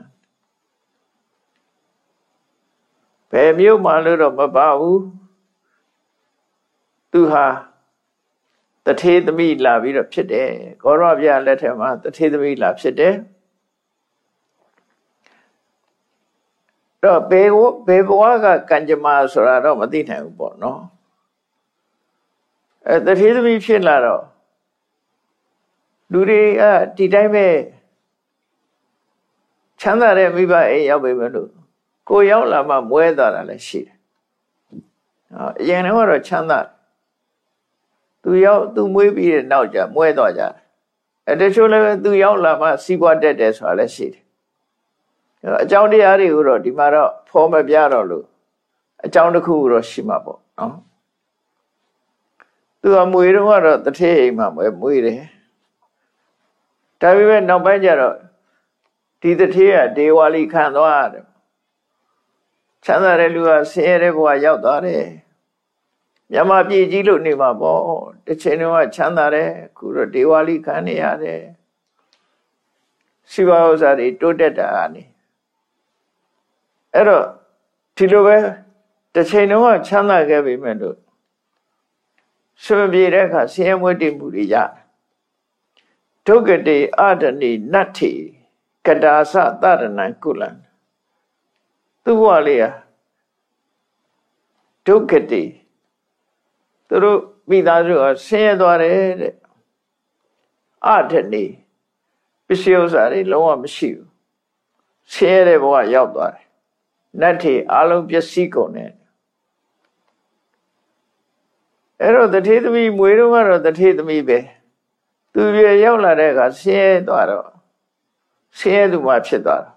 A: ဘယ်မြို့မှလို့တော့မပါဘူးသူဟာ တထေသမီးလာပြီးတော့ဖြစ်တယ်ဂေါရဗျာလက်ထက်မှာတထေသမီးလာဖြစ်တယ်တော့ဘေဘေဘဝကကံကြမ္မာဆိုတာတော့မသိနိုင်ဘူးပေါ့နော်အဲတတိသမီးဖြစ်လာတော့လူတွေကဒီတိုင်းပဲချမ်းသာတဲ့မိဘအိမ်ရောက်ပြီမလို့ကိုရောက်လာမှမွဲသွားတာလည်းရှိတယ်အရင်ကတော့ချမ်းသာ သူရောက်သူမွေးပြီးတဲ့နောက်ကျမွဲသွားကြတယ်အဲတချို့လည်းသူရောက်လာမှစီးပွားတက်တယ်ဆိုတာလည်းရှိတယ်အကြောင်းတရားတွေကိုတော့ဒီမှာတော့ဖော်မပြတော့လို့အကြောင်းတစ်ခုတော့ရှိမှာပေါ့နော်သူကမွေတော့ကတော့တထေးအိမ်မှာမွေမွေတယ်ဒါပေမဲ့နောက်ပိုင်းကျတော့ဒီတထေးကဒေဝါလီခံသွားတယ်ချမ်းသာတဲ့လူကဆင်းရဲတဲ့ဘဝရောက်သွားတယ် မြမပြည်ကြီးလို့နေမှာပေါ့တစ်ချိန်တော့ချမ်းသာတယ်ခုတော့ဒေဝါလီခံနေရတယ်စီဝါဥစ္စာတွေတိုးတက်တာကနေအဲ့တော့ဒီလိုပဲတစ်ချိန်တော့ချမ်းသာခဲ့ပြီမဲ့လို့ဆွေပြေတဲ့အခါဆင်းရဲမွေးတည်မှုတွေရဒုက္ကတိအဒဏိနတ္ထိကတာသတရဏံကုလံသူ့ဘဝလေးဟာဒုက္ကတိ သူတို့မိသားစုကဆင်းရဲသွားတယ်တဲ့အဒဏိပစ္စည်းဥစ္စာတွေလုံးဝမရှိဘူးဆင်းရဲတဲ့ဘဝရောက်သွားတယ်နတ်ထေအလုံးပျက်စီးကုန်တယ်အဲ့တော့တထေသမီးမွေးတော့ကတော့တထေသမီးပဲသူပြေရောက်လာတဲ့အခါဆင်းရဲသွားတော့ဆင်းရဲသူမှဖြစ်သွားတာ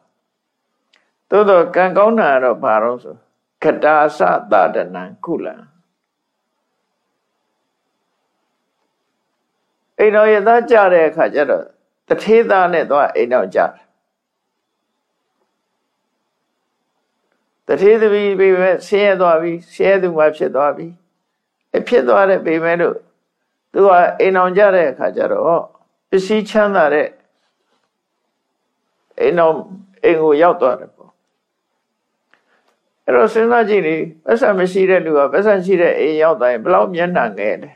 A: သို့တော့ကံကောင်းတာတော့ဘာလို့ဆိုခတာသတတနံကုလံ အိမ်တော်ရသားကြတဲ့အခါကျတော့တထေသားနဲ့သွားအိမ်တော်ကြတယ်တထေသမီးပြေပဲဆင်းရဲသွားပြီဆင်းရဲသူမှဖြစ်သွားပြီအဖြစ်သွားတဲ့ပေမဲ့လို့သူကအိမ်အောင်ကြတဲ့အခါကျတော့ပစ္စည်းချမ်းသာတဲ့အိမ်အောင်အိမ်ကိုရောက်သွားတယ်ပေါ့အဲ့တော့စဉ်းစားကြည့်လေပတ်စံမရှိတဲ့လူကပတ်စံရှိတဲ့အိမ်ရောက်သွားရင်ဘယ်လောက်မျက်နှာငယ်လဲ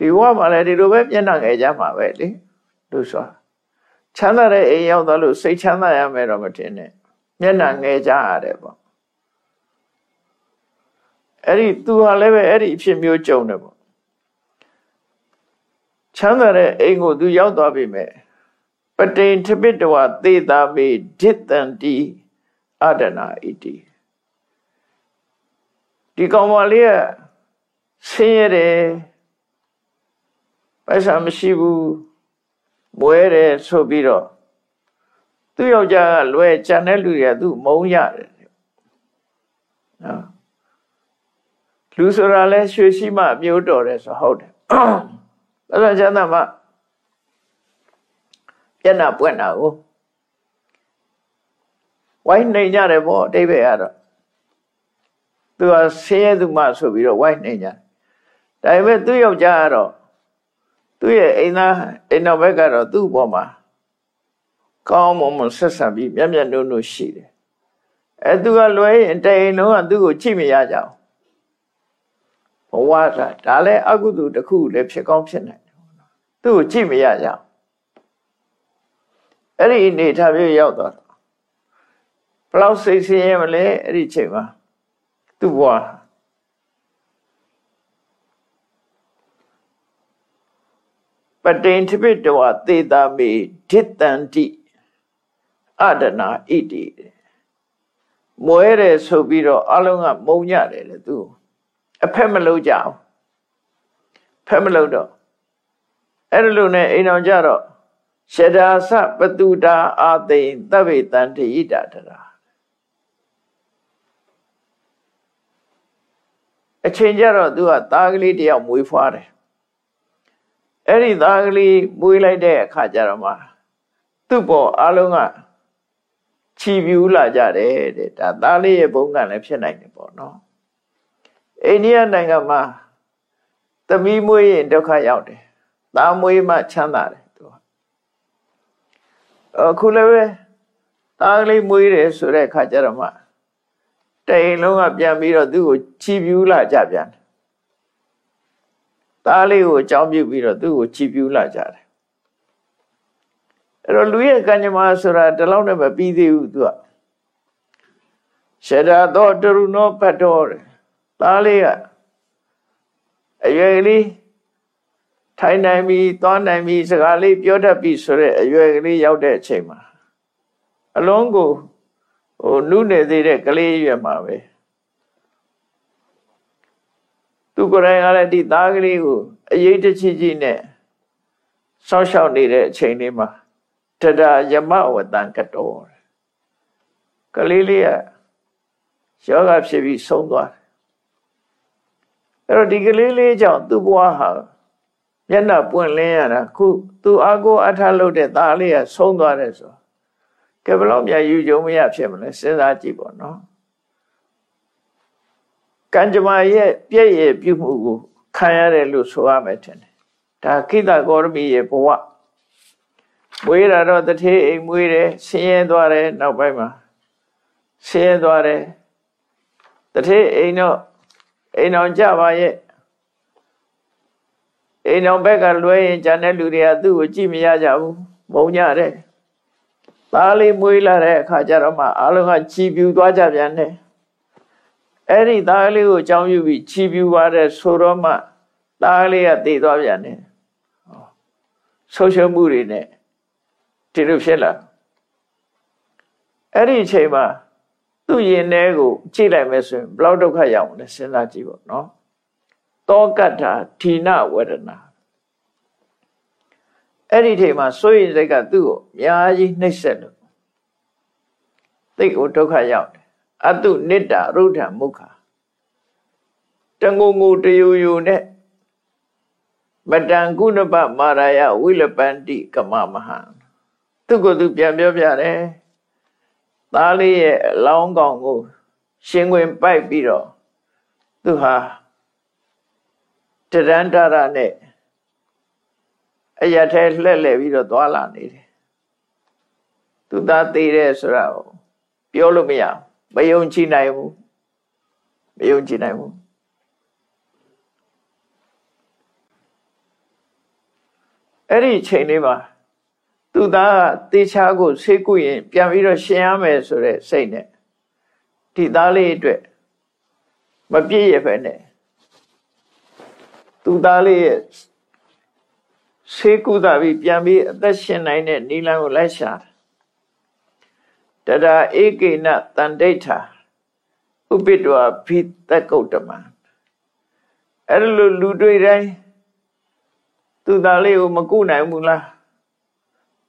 A: ဒီဘဝမှာလည်းဒီလိုပဲမျက်နှာငယ်ကြမှာပဲလေလူဆိုချမ်းသာတဲ့အိမ်ရောက်သွားလို့စိတ်ချမ်းသာရမယ်တော့မထင်နဲ့မျက်နှာငယ်ကြရတယ်ပေါ့အဲ့ဒီသူဟာလည်းပဲအဲ့ဒီအဖြစ်မျိုးကြုံတယ်ပေါ့ချမ်းသာတဲ့အိမ်ကိုသူရောက်သွားပြီမဲ့ပတိန်ထပိတဝသေတာမေဒိတန်တီအဒနာဣတိဒီကောင်မလေးကဆင်းရဲတယ် ပိုက်ဆံမရှိဘူးမွဲတယ်ဆိုပြီးတော့သူ့ယောက်ျားကလွယ်ကြံတဲ့လူတွေကသူ့မုံရတယ်နော်လူဆိုတာလဲရွှေရှိမှမျိုးတော်တယ်ဆိုဟုတ်တယ်အဲ့ဒါချမ်းသာမှပြက်နာပွက်နာကိုဝိုင်းနေကြတယ်ပေါ့အတိဘယ်ကတော့သူကဆင်းရဲသူမှဆိုပြီးတော့ဝိုင်းနေကြဒါပေမဲ့သူ့ယောက်ျားကတော့ သူ့ရဲ့အိမ်သားအိမ်တော်ဘက်ကတော့သူ့ဘောမှာကောင်းမွန်မွန်ဆက်ဆံပြီးမျက်မျက်နှုံနှုံရှိတယ်အဲသူကလွယ်ရင်တအိမ်လုံးကသူ့ကိုချိမရကြအောင်ဘဝကဒါလည်းအကုသိုလ်တစ်ခုလည်းဖြစ်ကောင်းဖြစ်နိုင်တယ်သူ့ကိုကြည့်မရကြအောင်အဲ့ဒီအနေထားမျိုးရောက်သွားတော့ဘလောက်စိတ်ဆင်းရဲမလဲအဲ့ဒီချိန်မှာသူ့ဘဝ ပတိန်ထိပိတဝသေတာမေဒိတန္တိအဒနာဣတိမွဲတယ်ဆိုပြီးတော့အလုံးကမုံညတယ်လေသူ့အဖက်မလို့ကြအောင်ဖက်မလို့တော့အဲ့လိုနဲ့အိမ်တော်ကြတော့ရှဒါသပတုတာအာသိသဗ္ဗေတန္တိဣတာတရာအချိန်ကြတော့သူကသားကလေးတယောက်မွေးဖွားတယ် အဲ့ဒီသားကလေးမွေးလိုက်တဲ့အခါကျတော့မှသူ့ပေါ်အလုံးကချီပြူးလာကြတယ်တဲ့ဒါသားလေးရဲ့ဘုံကလည်းဖြစ်နိုင်တယ်ပေါ့နော်အိန္ဒိယနိုင်ငံမှာသမီးမွေးရင်ဒုက္ခရောက်တယ်သားမွေးမှချမ်းသာတယ်သူအခုလည်းပဲသားကလေးမွေးတယ်ဆိုတဲ့အခါကျတော့မှတိမ်လုံးကပြန်ပြီးတော့သူ့ကိုချီးပြူးလာကြပြန်တယ် သားလေးကိုအကြောင်းပြုပြီးတော့သူ့ကိုချီးပြူးလာကြတယ်အဲ့တော့လူရဲ့ကံကြမ္မာဆိုတာဒီလောက်နဲ့မပြီးသေးဘူးသူကရှရာတော်တရုနောဖတ်တော်တယ်သားလေးကအရွယ်ကလေးထိုင်နိုင်ပြီသွားနိုင်ပြီစကားလေးပြောတတ်ပြီဆိုတဲ့အရွယ်ကလေးရောက်တဲ့အချိန်မှာအလုံးကိုဟိုနုနေသေးတဲ့ကလေးရွယ်မှာပဲ သူကိုယ်တိုင်ကလည်းဒီသားကလေးကိုအရေးတချီကြီးနဲ့စောင့်ရှောက်နေတဲ့အချိန်လေးမှာတတယမဝတံကတော်ကလေးလေးကယောဂဖြစ်ပြီးဆုံးသွားတယ်အဲ့တော့ဒီကလေးလေးကြောင့်သူ့ဘဝဟာမျက်နှာပွင့်လင်းရတာခုသူအာကိုအထလုပ်တဲ့သားလေးကဆုံးသွားတယ်ဆိုကဲဘလို့မြတ်ယူကြုံမရဖြစ်မလဲစဉ်းစားကြည့်ပေါ့နော် ကံကြမ္မာရဲ့ပြည့်ရဲ့ပြုမှုကိုခံရတယ်လို့ဆိုရမယ်ထင်တယ်ဒါခိတဂေါရမီရဲ့ဘဝမွေးတာတော့တထေးအိမ်မွေးတယ်ဆင်းရဲသွားတယ်နောက်ပိုင်းမှာဆင်းရဲသွားတယ်တထေးအိမ်တော့အိမ်အောင်ကြပါရဲ့အိမ်အောင်ဘက်ကလွဲရင်ဂျန်တဲ့လူတွေကသူ့ကိုကြည့်မရကြဘူးမုံကြတယ်သားလေးမွေးလာတဲ့အခါကျတော့မှအားလုံးကချီပြူသွားကြပြန်တယ် အဲ့ဒီသားလေးကိုအကြောင်းပြုပြီးချီပြူသွားတဲ့ဆိုတော့မှသားလေးကတည်သွားပြန်တယ်ဆုံးရှုံးမှုတွေနဲ့ဒီလိုဖြစ်လာအဲ့ဒီအချိန်မှာသူ့ရင်ထဲကိုကြည့်လိုက်မယ်ဆိုရင်ဘလောက်ဒုက္ခရောက်လဲစဉ်းစားကြည့်ပေါ့နော်တောကတ္ထာဌိနဝရဏအဲ့ဒီချိန်မှာစိုးရင်စိတ်ကသူ့ကိုအများကြီးနှိပ်စက်လို့သိကိုဒုက္ခရောက်တယ် အတုနိတ္တရုဒ္ဓမုခတငုံငုတယူယူနဲ့မတန်ကုဏပမာရယဝိလပန္တိကမမဟံသူ့ကိုယ်သူပြန်ပြောပြတယ်သားလေးရဲ့အလောင်းကောင်ကို ရှင်ခွင်ပိုက်ပြီးတော့သူဟာတရန်တရနဲ့အရထဲလှက်လှက်ပြီးတော့သွားလာနေတယ်သူသားသေးတယ်ဆိုတာကိုပြောလို့မရ မယုံကြည်နိုင်ဘူးမယုံကြည်နိုင်ဘူးအဲ့ဒီချိန်လေးမှာသူသားတေချာကိုဆေးကုရင်ပြန်ပြီးတော့ရှင်ရမယ်ဆိုတဲ့စိတ်နဲ့ဒီသားလေးအတွက်မပြည့်ရဖက်နဲ့သူသားလေးရဲ့ဆေးကုသပြီးပြန်ပြီးအသက်ရှင်နိုင်တဲ့နိလန်းကိုလိုက်ရှာတ ဒါဧကေနတန်ဒိဋ္ဌာဥပိတဝဘိတကုတ်တမအဲ့လိုလူတွေတိုင်းသူသားလေးကိုမကုနိုင်ဘူးလား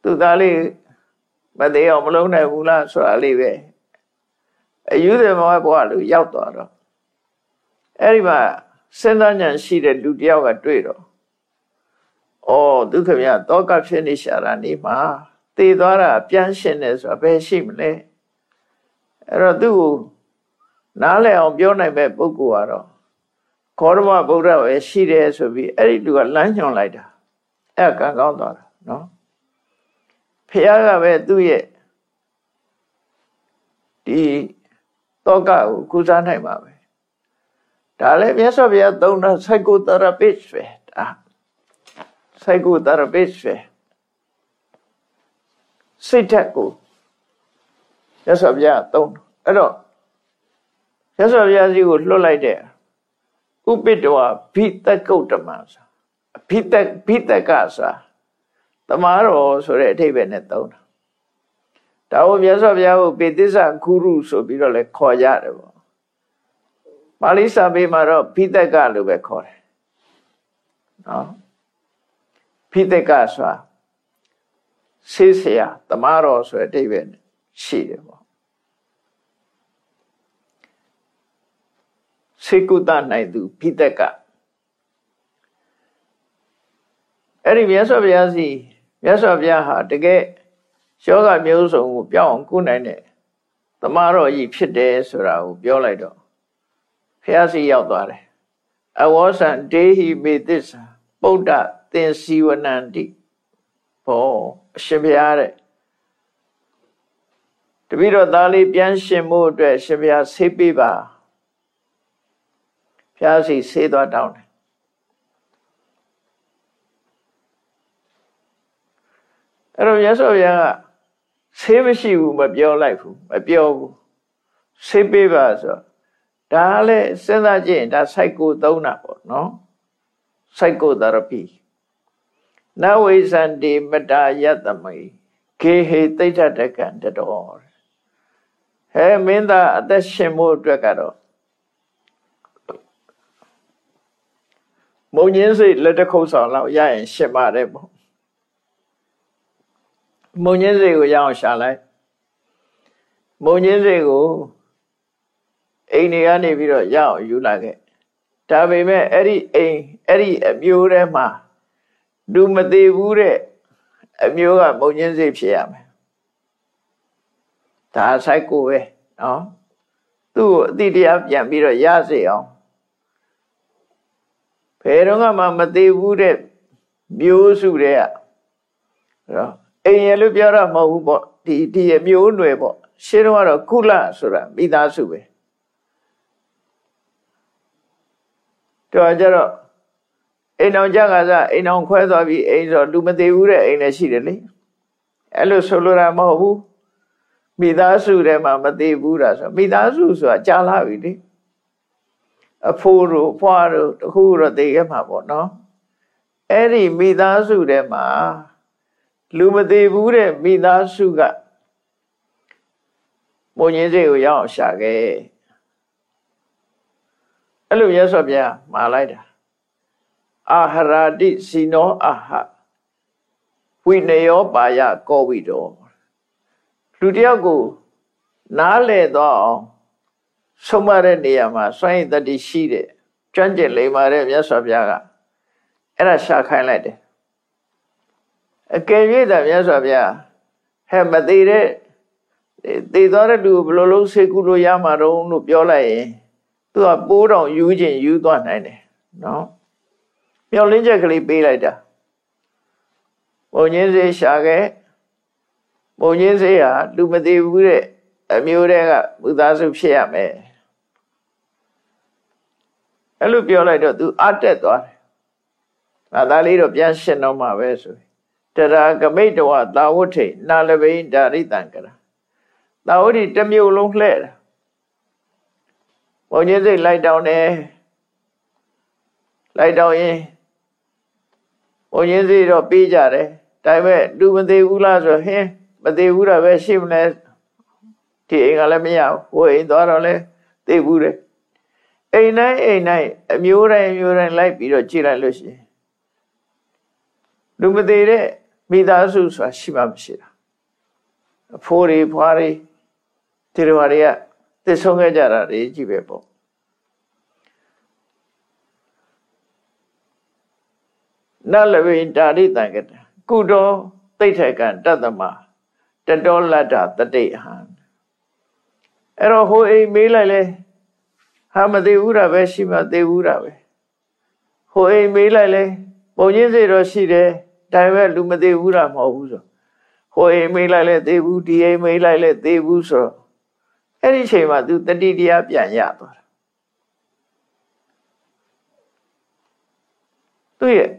A: သူသားလေးမသေးအောင်မလုံးနိုင်ဘူးလားဆိုတာလေးပဲအယူတယ်မောဘဝလို့ရောက်သွားတော့အဲ့ဒီမှာစဉ်းစားဉာဏ်ရှိတဲ့လူတယောက်ကတွေ့တော့ဩဒုက္ခမြတောကဖြစ်နေရှာတာနေမှာ သေသွားတာပြန်ရှင်နေဆိုတာဘယ်ရှိမလဲအဲ့တော့သူ့ကိုနားလည်အောင်ပြောနိုင်မဲ့ပုဂ္ဂိုလ်ကတော့ခောရမဗုဒ္ဓပဲရှိတယ်ဆိုပြီးအဲ့ဒီလူကလမ်းညွှန်လိုက်တာအဲ့ကံကောင်းသွားတာနော်ဖះကပဲသူ့ရဲ့ဒီတောကကိုကုစားနိုင်ပါပဲဒါလည်းမြတ်စွာဘုရားသုံးတာ psychotherapist ပဲဒါ psychotherapist ပဲ စိတ်ဓာတ်ကိုမြတ်စွာဘုရားသုံးအဲ့တော့မြတ်စွာဘုရားကြီးကိုလွှတ်လိုက်တဲ့ဥပိတ္တဝဘိတကုတ်တမဆိုဘိတဘိတကဆိုတမားတော်ဆိုတဲ့အထိပ္ပယ်နဲ့သုံးတာဒါကိုမြတ်စွာဘုရားကိုပေသစ္စာဂုရုဆိုပြီးတော့လဲခေါ်ကြတယ်ပေါ့ပါဠိစာပေမှာတော့ဘိတကလို့ပဲခေါ်တယ်နော်ဘိတကဆိုတာ ဆေးဆရာတမားတော်ဆိုတဲ့အထိပ္ပယ်ရှိတယ်ပေါ့စေကုသနိုင်သူဘိတကအဲ့ဒီမြတ်စွာဘုရားစီမြတ်စွာဘုရားဟာတကယ်ယောဂမျိုးစုံကိုပြောင်းအောင်ကုနိုင်တဲ့တမတော်ကြီးဖြစ်တယ်ဆိုတာကိုပြောလိုက်တော့ဘုရားစီရောက်သွားတယ်အဝေါဆံဒေဟိမေသစ္စာပုဒ္ဒသင်္စီဝနန္တိဘော အရှင်ဘုရားတဲ့တပည့်တော်သားလေးပြန်ရှင်မှုအတွက်ရှင်ဘုရားဆေးပေးပါဘုရားစီဆေးသွားတောင်းတယ်အဲ့တော့မြတ်စွာဘုရားကဆေးမရှိဘူးမပြောလိုက်ဘူးမပြောဘူးဆေးပေးပါဆိုဒါလည်းစဉ်းစားကြည့်ရင်ဒါစိုက်ကိုသုံးတာပေါ့နော်စိုက်ကိုသရပီ နဝိဇန္တိမတာယတမိခေဟေတိဋ္ဌတကံတတော်ဟဲမင်းသားအသက်ရှင်ဖို့အတွက်ကတော့မုံညင်းစိတ်လက်တခုပ်ဆောင်လောက်ရရင်ရှင်ပါတယ်ပေါ့မုံညင်းစိတ်ကိုရအောင်ရှာလိုက်မုံညင်းစိတ်ကိုအိမ်တွေကနေပြီးတော့ရအောင်ယူလာခဲ့ဒါပေမဲ့အဲ့ဒီအိမ်အဲ့ဒီအမျိုးထဲမှာ လူမသေးဘူးတဲ့အမျိုးကမုံညင်းစိတ်ဖြစ်ရမယ်ဒါဆိုင်ကိုပဲနော်သူ့ကိုအတိတရားပြန်ပြီးတော့ရစေအောင်ဘယ်တော့မှမသေးဘူးတဲ့မျိုးစုတွေကနော်အိမ်ရလို့ပြောတာမဟုတ်ဘူးပေါ့ဒီဒီမျိုးနွယ်ပေါ့ရှင်းတော့ကတော့ကုလဆိုတာမိသားစုပဲတော့ကြတော့ အိမ်အောင်ကြကစားအိမ်အောင်ခွဲသွားပြီးအိမ်ဆိုလူမသေးဘူးတဲ့အိမ်လည်းရှိတယ်လေအဲ့လိုဆိုလိုတာမဟုတ်ဘူးမိသားစုထဲမှာမသေးဘူးတာဆိုမိသားစုဆိုတာကြာလာပြီလေအဖိုးတို့ဖွားတို့တခုတော့သိခဲ့မှာပေါ့နော်အဲ့ဒီမိသားစုထဲမှာလူမသေးဘူးတဲ့မိသားစုကမုံကြီးစိတ်ကိုရအောင်ရှာခဲ့အဲ့လိုရသော်ဗျာမှာလိုက်တာ အာဟရာတိစီနောအာဟဝိနယောပါယကောဝိတောလူတယောက်ကို နားလေတော့အောင်ဆုံးမတဲ့နေရာမှာစွန့်ရည်တတိရှိတဲ့ကျွမ်းကျင်လိမ္မာတဲ့မြတ်စွာဘုရားကအဲ့ဒါရှာခိုင်းလိုက်တယ်အကယ်၍သာမြတ်စွာဘုရားဟဲ့မသေးတဲ့သေသွားတဲ့လူဘယ်လိုလုံးဆေကုလို့ရမှာတော့လို့ပြောလိုက်ရင်သူကပိုးတော်ယူခြင်းယူသွားနိုင်တယ်နော် မျောလင်းချက်ကလေးပေးလိုက်တာဘုံချင်းစေးရှာခဲ့ဘုံချင်းစေးဟာလူမသေးဘူးတဲ့အမျိုးတွေကဘုသားစုဖြစ်ရမယ်အဲ့လိုပြောလိုက်တော့ तू အတက်သွားတယ်။ငါသားလေးတော့ပြန်ရှင်းတော့မှာပဲဆိုတရာကမိတ်တဝသာဝဋ္ထိနာလဘိဓာရိတံကရသာဝတိတစ်မျိုးလုံးလှဲ့တာဘုံကြီးစိတ်လိုက်တောင်းတယ်လိုက်တောင်းရင် ဘုံကြီးစိတ်တော့ပေးကြတယ်ဒါပေမဲ့လူမသေးဘူးလားဆိုဟင်းမသေးဘူးတော့ပဲရှိမလဲဒီအိမ်ကလည်းမရဘူးဟိုအိမ်သွားတော့လဲသိဘူးတယ်အိမ်တိုင်းအိမ်တိုင်းအမျိုးတိုင်းအမျိုးတိုင်းလိုက်ပြီးတော့ကြည့်လိုက်လို့ရှိရင်လူမသေးတဲ့မိသားစုဆိုတာရှိမှမရှိတာအဖိုးတွေဖွားတွေဒီလိုဟာတွေကသစ္ဆုံးခဲ့ကြတာတွေကြည့်ပဲပေါ့ နလဝိတာရိတံကတကုတော်သိဋ္ဌကံတတ္တမတတောလတ္တတတိဟံအဲ့တော့ဟိုအိမ်မေးလိုက်လဲဟာမသေးဘူးတာပဲရှိမှသေးဘူးတာပဲဟိုအိမ်မေးလိုက်လဲပုံချင်းစေတော့ရှိတယ်ဒါပေမဲ့လူမသေးဘူးတာမဟုတ်ဘူးဆိုဟိုအိမ်မေးလိုက်လဲသေးဘူးဒီအိမ်မေးလိုက်လဲသေးဘူးဆိုတော့အဲ့ဒီချိန်မှာ तू တတိတရားပြန်ရသွားတာသူ့ရဲ့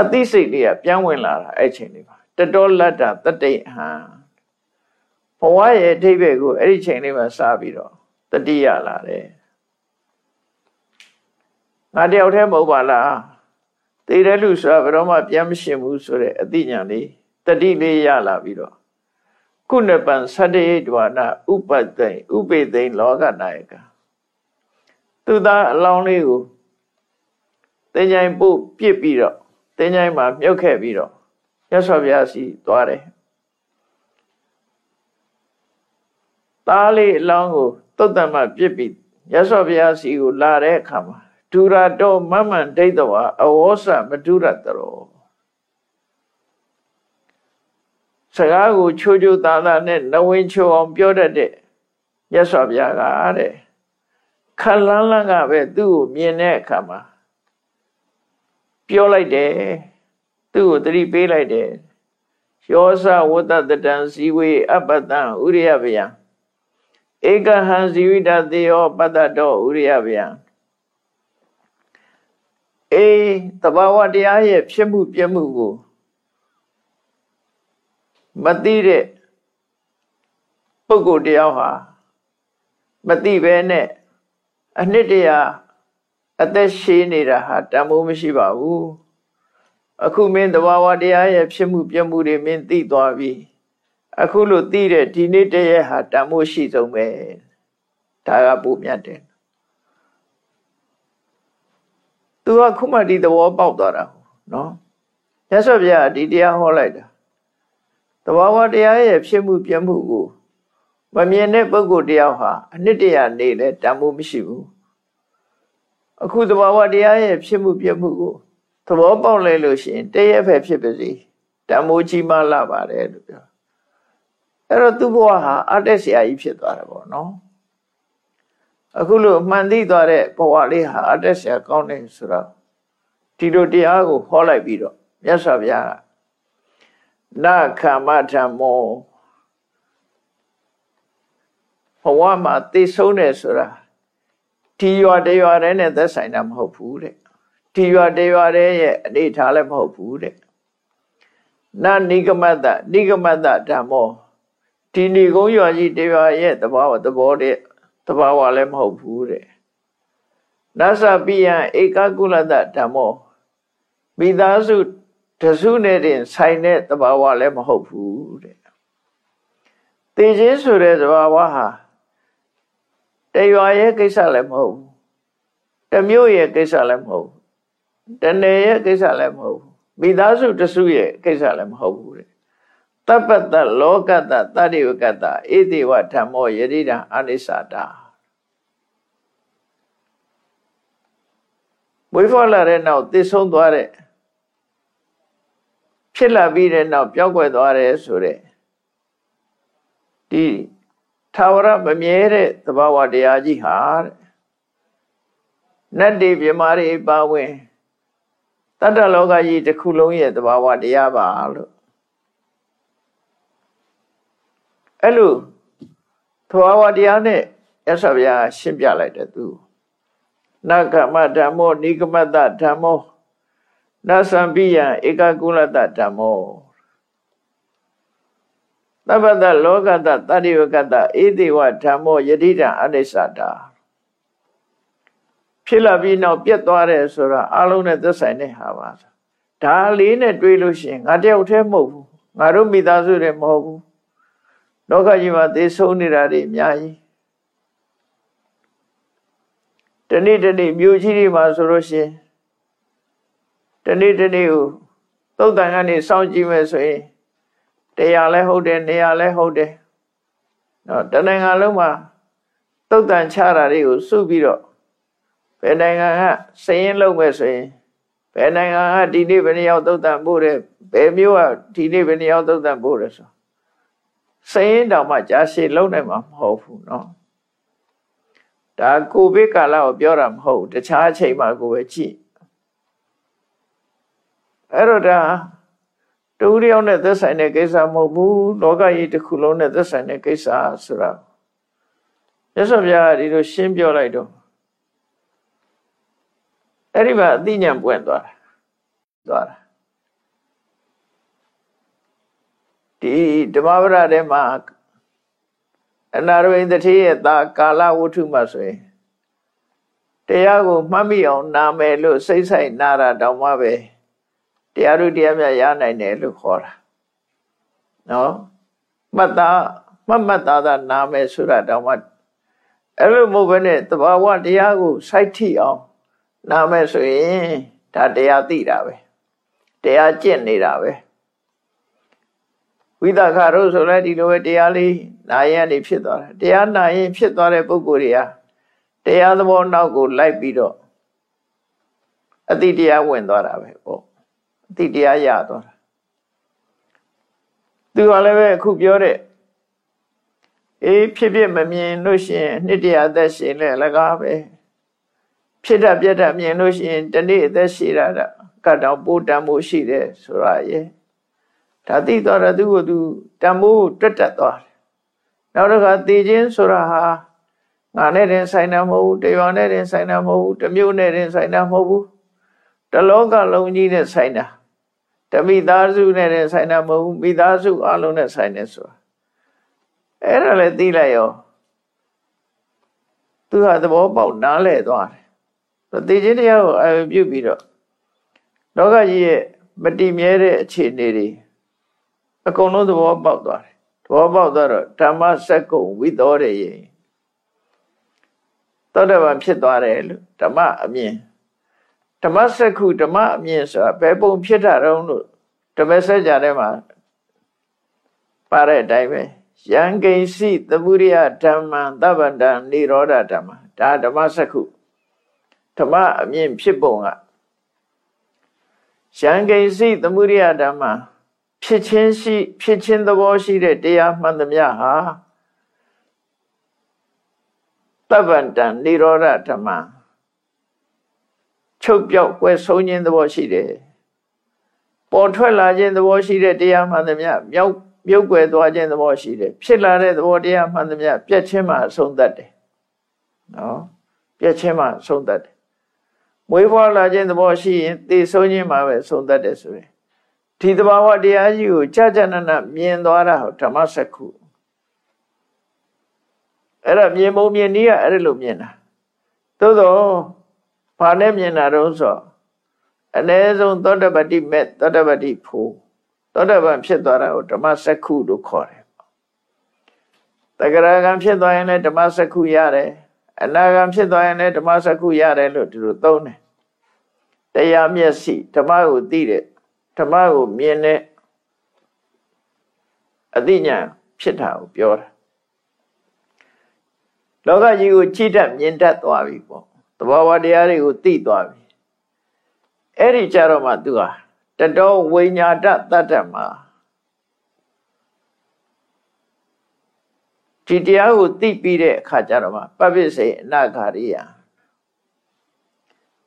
A: အသိစိတ်တွေကပြန်ဝင်လာတာအဲ့ချိန်လေးပါတတော်လတ္တာတတိဟံဘဝရဲ့အထိပ္ပယ်ကိုအဲ့ဒီချိန်လေးမှာစပြီးတော့တတိယလာတယ်ငါတယောက်တည်းမဟုတ်ပါလားသိတဲ့လူဆိုတာဘယ်တော့မှပြန်မရှင်ဘူးဆိုတဲ့အသိဉာဏ်လေးတတိလေးရလာပြီးတော့ကုဏပံသတ္တေဒဝနာဥပသိဥပေသိလောကနာယကသူသားအလောင်းလေးကိုတင်ញိုင်ပို့ပြစ်ပြီးတော့တ င်ញိုင်မှာမြုပ်ခဲ့ပြီးတော့ရသော်ဗျာစီသွားတယ်သားလေးအလောင်းကိုတုတ်တံမှပြစ်ပြီးရသော်ဗျာစီကိုလာတဲ့အခါမှာဒူရတောမမန်ဒိဋ္ဌဝါအဝေါစမဒုရတရောစကားကိုချိုးချိုးသားသားနဲ့နဝင်ချိုအောင်ပြောတတ်တဲ့မြတ်စွာဘုရားကတဲ့ခလန်းလန်းကပဲသူ့ကိုမြင်တဲ့အခါမှာ ပြောလိုက်တယ်သူ့ကိုသတိပေးလိုက်တယ်ယောသဝတ္တတံဇီဝေအပတံဥရိယဗျံဧကဟံဇီဝိတတေယောပတ္တတောဥရိယဗျံအေးတဘာဝတရားရဲ့ဖြစ်မှုပြမှုကိုမသိတဲ့ပုဂ္ဂိုလ်တယောက်ဟာမသိဘဲနဲ့အနှစ်တရာ အသက်ရှည်နေတာဟာတန်ဖိုးမရှိပါဘူးအခုမင်းတဘာဝတရားရဲ့ဖြစ်မှုပြမှုတွေမင်းသိသွားပြီအခုလို့သိတဲ့ဒီနေ့တည်းရဲ့ဟာတန်ဖိုးရှိဆုံးပဲဒါကပုံမြတ်တယ်သူကခုမှဒီသဘောပေါက်သွားတာနော်ရသော်ဗျာဒီတရားဟောလိုက်တာတဘာဝတရားရဲ့ဖြစ်မှုပြမှုကိုမမြင်တဲ့ပုဂ္ဂိုလ်တယောက်ဟာအနှစ်တရာနေလဲတန်ဖိုးမရှိဘူး အခုသဘာဝတရားရဲ့ဖြစ်မှုပြမှုကိုသဘောပေါက်လဲလို့ရှိရင်တည့်ရဲ့ဖက်ဖြစ်ပါစေတန်ဖိုးကြီးမားလာပါတယ်လို့ပြောအဲ့တော့သူ့ဘဝဟာအတက်ဆရာကြီးဖြစ်သွားတယ်ပေါ့နော်အခုလို့မှန်သိသွားတဲ့ဘဝလေးဟာအတက်ဆရာကောင်းတယ်ဆိုတော့ဒီလိုတရားကိုဟောလိုက်ပြီးတော့မြတ်စွာဘုရားကနခမထမောဘဝမှာသိဆုံးတယ်ဆိုတာ ဒီရွာတရွာတည်းနဲ့သက်ဆိုင်တာမဟုတ်ဘူးတဲ့ဒီရွာတရွာတည်းရဲ့အနေထားလည်းမဟုတ်ဘူးတဲ့နနိဂမတ္တနိဂမတ္တဓမ္မောဒီဏီကုန်းရွာကြီးတရွာရဲ့သဘောသဘောတဲ့သဘာဝလည်းမဟုတ်ဘူးတဲ့နသပိယံဧကကုလတ္တဓမ္မောမိသားစုတစုနဲ့တင်ဆိုင်တဲ့သဘာဝလည်းမဟုတ်ဘူးတဲ့တေခြင်းဆိုတဲ့သဘာဝဟာ တရွာရဲ့ကိစ္စလည်းမဟုတ်ဘူးတမျိုးရဲ့ကိစ္စလည်းမဟုတ်ဘူးတနယ်ရဲ့ကိစ္စလည်းမဟုတ်ဘူးမိသားစုတစုရဲ့ကိစ္စလည်းမဟုတ်ဘူးတဲ့တပ္ပတလောကတတတ္တိဝကတဧတိဝဓမ္မောယတိတံအနိစ္စတာဝိဖောလာတဲ့နောက်သိဆုံးသွားတဲ့ဖြစ်လာပြီးတဲ့နောက်ပျောက်ကွယ်သွားတယ်ဆိုတဲ့ဒီ ထာဝရမမြဲတဲ့သဘာဝတရားကြီးဟာတဲ့နတ်တွေမြမာတွေပါဝင်တတ္တလောကကြီးတစ်ခုလုံးရဲ့သဘာဝတရားပါလို့အဲ့လိုသဘာဝတရားနဲ့ရသော်ဗျာရှင်းပြလိုက်တယ်သူနဂမဓမ္မောနိဂမတဓမ္မောနသံပိယံဧကကုလတဓမ္မော သဗ္ဗတလောကတတတ္တိဝကတဧတိဝဓမ္မောယတိတံအနိစ္စတာဖြစ်လာပြီးနောက်ပြတ်သွားတယ်ဆိုတာအလုံးနဲ့သက်ဆိုင်တဲ့ဟာပါဒါလေးနဲ့တွေးလို့ရှိရင်ငါတယောက်တည်းမဟုတ်ဘူးငါတို့မိသားစုတွေမဟုတ်ဘူးလောကကြီးမှာသေဆုံးနေတာတွေအများကြီးတနေ့တနေ့မြို့ကြီးတွေမှာဆိုလို့ရှိရင်တနေ့တနေ့ကိုသုတ်တန်ကနေစောင့်ကြည့်မယ်ဆိုရင် တရားလည်းဟုတ်တယ်နေရာလည်းဟုတ်တယ်နော်တနိုင်ငံလုံးမှာသုတ်တန်ချတာတွေကိုစုပြီးတော့ဘယ်နိုင်ငံကစရင်လုံးမဲ့ဆိုရင်ဘယ်နိုင်ငံကဒီနေ့ဘယ်နှယောက်သုတ်တန်ပို့တယ်ဘယ်မျိုးကဒီနေ့ဘယ်နှယောက်သုတ်တန်ပို့တယ်ဆိုစရင်တောင်မှကြာရှည်လုံးနိုင်မှာမဟုတ်ဘူးနော်ဒါကိုဗစ်ကာလကိုပြောတာမဟုတ်တခြားအချိန်မှာကိုပဲကြည့်အဲ့တော့ဒါ တူတယောက်နဲ့သက်ဆိုင်တဲ့ကိစ္စမဟုတ်ဘူးလောကကြီးတစ်ခုလုံးနဲ့သက်ဆိုင်တဲ့ကိစ္စဆိုတာမြတ်စွာဘုရားဒီလိုရှင်းပြလိုက်တော့အဲ့ဒီမှာအသိဉာဏ်ပွင့်သွားတာသွားတာဒီဓမ္မပဒထဲမှာအနာရဝိန်တတိရဲ့သာကာလဝတ္ထုမှာဆိုရင်တရားကိုမှတ်မိအောင်နာမယ်လို့စိတ်ဆိုင်နာတာတောင်မှပဲ တရားတို့တရားမြတ်ရနိုင်တယ်လို့ခေါ်တာနော်မှတ်သားမှတ်မှတ်သားသားနာမယ်ဆိုတာတောင်မှအဲ့လိုမဟုတ်ဘဲနဲ့တဘာဝတရားကိုစိုက်ထိအောင်နာမယ်ဆိုရင်ဒါတရားသိတာပဲတရားကျင့်နေတာပဲဝိသခတို့ဆိုလဲဒီလိုပဲတရားလေးနာရင်နေဖြစ်သွားတယ်တရားနာရင်ဖြစ်သွားတဲ့ပုဂ္ဂိုလ်တွေဟာတရားသဘောနောက်ကိုလိုက်ပြီးတော့အတိတရားဝင်သွားတာပဲပေါ့ အတိတရားရသွားတာသူကလည်းပဲအခုပြောတဲ့အေးဖြစ်ဖြစ်မမြင်လို့ရှိရင်နှစ်တရားသက်ရှင်လဲလကားပဲဖြစ်တတ်ပြတ်တတ်မြင်လို့ရှိရင်တနေ့အသက်ရှိတာကတ်တောင်ပိုးတန်မှုရှိတယ်ဆိုတာရဲ့ဒါသိသွားတာသူ့ကိုသူတန်မိုးတွတ်တက်သွားတယ်နောက်တစ်ခါသိခြင်းဆိုတာဟာငါနဲ့တင်ဆိုင်တာမဟုတ်ဘူးတရွာနဲ့တင်ဆိုင်တာမဟုတ်ဘူးတမျိုးနဲ့တင်ဆိုင်တာမဟုတ်ဘူးတလောကလုံးကြီးနဲ့ဆိုင်တာ တမိသားစုနဲ့လည်းဆိုင်တာမဟုတ်ဘူးမိသားစုအလုံးနဲ့ဆိုင်နေဆိုတာအဲ့ဒါလည်းသိလိုက်ရောသူဟာသဘောပေါက်နားလဲသွားတယ်သိချင်းတရားကိုအပြုတ်ပြီးတော့လောကကြီးရဲ့မတည်မြဲတဲ့အခြေအနေတွေအကုန်လုံးသဘောပေါက်သွားတယ်သဘောပေါက်သွားတော့ဓမ္မစက္ကုံဝိသောရရေသောတပန်ဖြစ်သွားတယ်လို့ဓမ္မအမြင် ဓမ္မစက္ခုဓမ္မအမြင်ဆိုတာဘယ်ပုံဖြစ်တာတုံးလို့ဓမ္မစကြာထဲမှာပါတဲ့အတိုင်းပဲယံကိဉ္စီသမုရိယဓမ္မံသဗ္ဗန္တံនិရောဓဓမ္မဒါဓမ္မစက္ခုဓမ္မအမြင်ဖြစ်ပုံကယံကိဉ္စီသမုရိယဓမ္မဖြစ်ချင်းရှိ ဖြစ်ချင်းသဘောရှိတဲ့တရားမှန်သမျှဟာသဗ္ဗန္တံនិရောဓဓမ္မ ချုပ်ပြောက်ကွယ်ဆုံးခြင်းသဘောရှိတယ်ပေါ်ထွက်လာခြင်းသဘောရှိတဲ့တရားမှန်သမျှမြောက်မြုပ်ွယ်သွားခြင်းသဘောရှိတယ်ဖြစ်လာတဲ့သဘောတရားမှန်သမျှပြက်ချင်းမှအဆုံးသတ်တယ်နော်ပြက်ချင်းမှအဆုံးသတ်တယ်မွေးဖွားလာခြင်းသဘောရှိရင်သိဆုံးခြင်းမှပဲဆုံးသတ်တယ်ဆိုရင်ဒီသဘာဝတရားကြီးကိုကြာကြာနာနာမြင်သွားတာဟောဓမ္မစက္ခုအဲ့ဒါမြင်ပုံမြင်နည်းကအဲ့လိုမြင်တာသို့တော့ ဘာနဲ့မြင်တာတော့ဆိုအ ਨੇ ဆုံးသောတပတိမဲ့သောတပတိဖို့သောတပန်ဖြစ်သွားတာကိုဓမ္မစက္ခုလို့ခေါ်တယ်တဂရကံဖြစ်သွားရင်လည်းဓမ္မစက္ခုရတယ်အနာဂံဖြစ်သွားရင်လည်းဓမ္မစက္ခုရတယ်လို့ဒီလိုသုံးတယ်တရားမျက်စိဓမ္မကိုသိတဲ့ဓမ္မကိုမြင်တဲ့အသိဉာဏ်ဖြစ်တာကိုပြောတာလောကကြီးကိုကြည့်တတ်မြင်တတ်သွားပြီပေါ့သ ဘာဝတရားတွေကိုသိသွားပြီအဲ့ဒီကြတော့မှသူဟာတတောဝိညာတတတ္တမှာဒီတရားကိုသိပြီးတဲ့အခါကျတော့မှပပိစေအနာဂါရိယ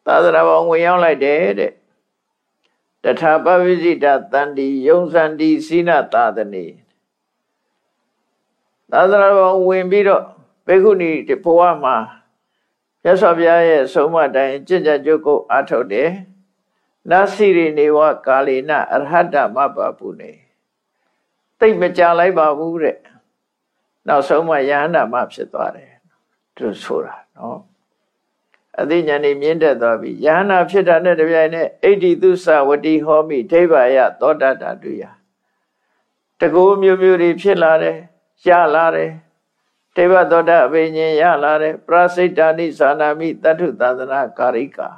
A: သာသနာပေါင်းဝင်ရောက်လိုက်တယ်တဲ့တထာပဝိဇိတတန္တိယုံစန္တိစိနသာသနေသာသနာပေါင်းဝင်ပြီးတော့ဘေခုနီဘဝမှာ ရသော်ဘုရားရဲ့ဆုံးမတိုင်းကြင်ကြကြုတ်ကိုအားထုတ်တယ်နသိရိနေဝကာလေနအရဟတမပပုနေတိတ်မကြလိုက်ပါဘူးတဲ့နောက်ဆုံးမှယဟန္တာမဖြစ်သွားတယ်သူဆိုတာနော်အသိဉာဏ်นี่မြင့်တက်သွားပြီယဟန္တာဖြစ်တာနဲ့တပြိုင်နက်အိဋ္ဌိသုစဝတိဟောမိဒိဗ္ဗာယသောတတတုယတကူမျိုးမျိုးတွေဖြစ်လာတယ်ရလာတယ် တေဘသောတအဘိညာရလာတယ်ပရစိတ္တနိသာနာမိတတ္ထုသန္တနာကာရိကာ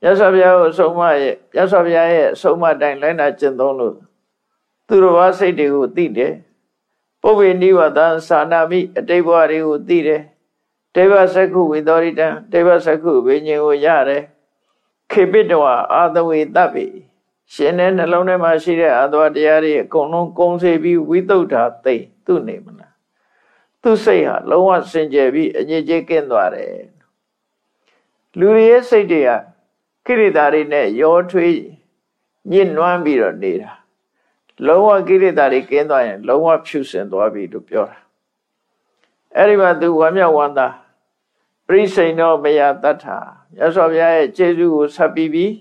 A: မြတ်စွာဘုရားကိုဆုံးမရဲ့မြတ်စွာဘုရားရဲ့ဆုံးမတိုင်းလိုက်နာကျင့်သုံးလို့သူတော်ဘာစိတ်တွေကိုသိတယ်ပုဗ္ဗေနိဝတံသာနာမိအတိတ်ဘဝတွေကိုသိတယ်တေဝစက္ခုဝိသောရိတံတေဝစက္ခုဝိညာဉ်ကိုရတယ်ခေပိတဝအာသဝေတပ်ပိရှင်တဲ့နှလုံးထဲမှာရှိတဲ့အာသဝတရားတွေအကုန်လုံးကုံစေပြီးဝိသုဒ္ဓသိသူ့နေမလား သူ့စိတ်ဟာလုံးဝစင်ကြယ်ပြီးအငြိကျေးကင်းသွားတယ်လူတွေရဲ့စိတ်တွေကကိရိတာတွေနဲ့ရောထွေးညှဉ်းနှွမ်းပြီးတော့နေတာလုံးဝကိရိတာတွေကင်းသွားရင် လုံးဝဖြူစင်သွားပြီလို့ပြောတာအဲ့ဒီမှာသူဝမ်းမြောက်ဝမ်းသာပရိစိန်သောမယတ္ထာမြတ်စွာဘုရားရဲ့ကျေးဇူးကိုဆက်ပြီးပြီး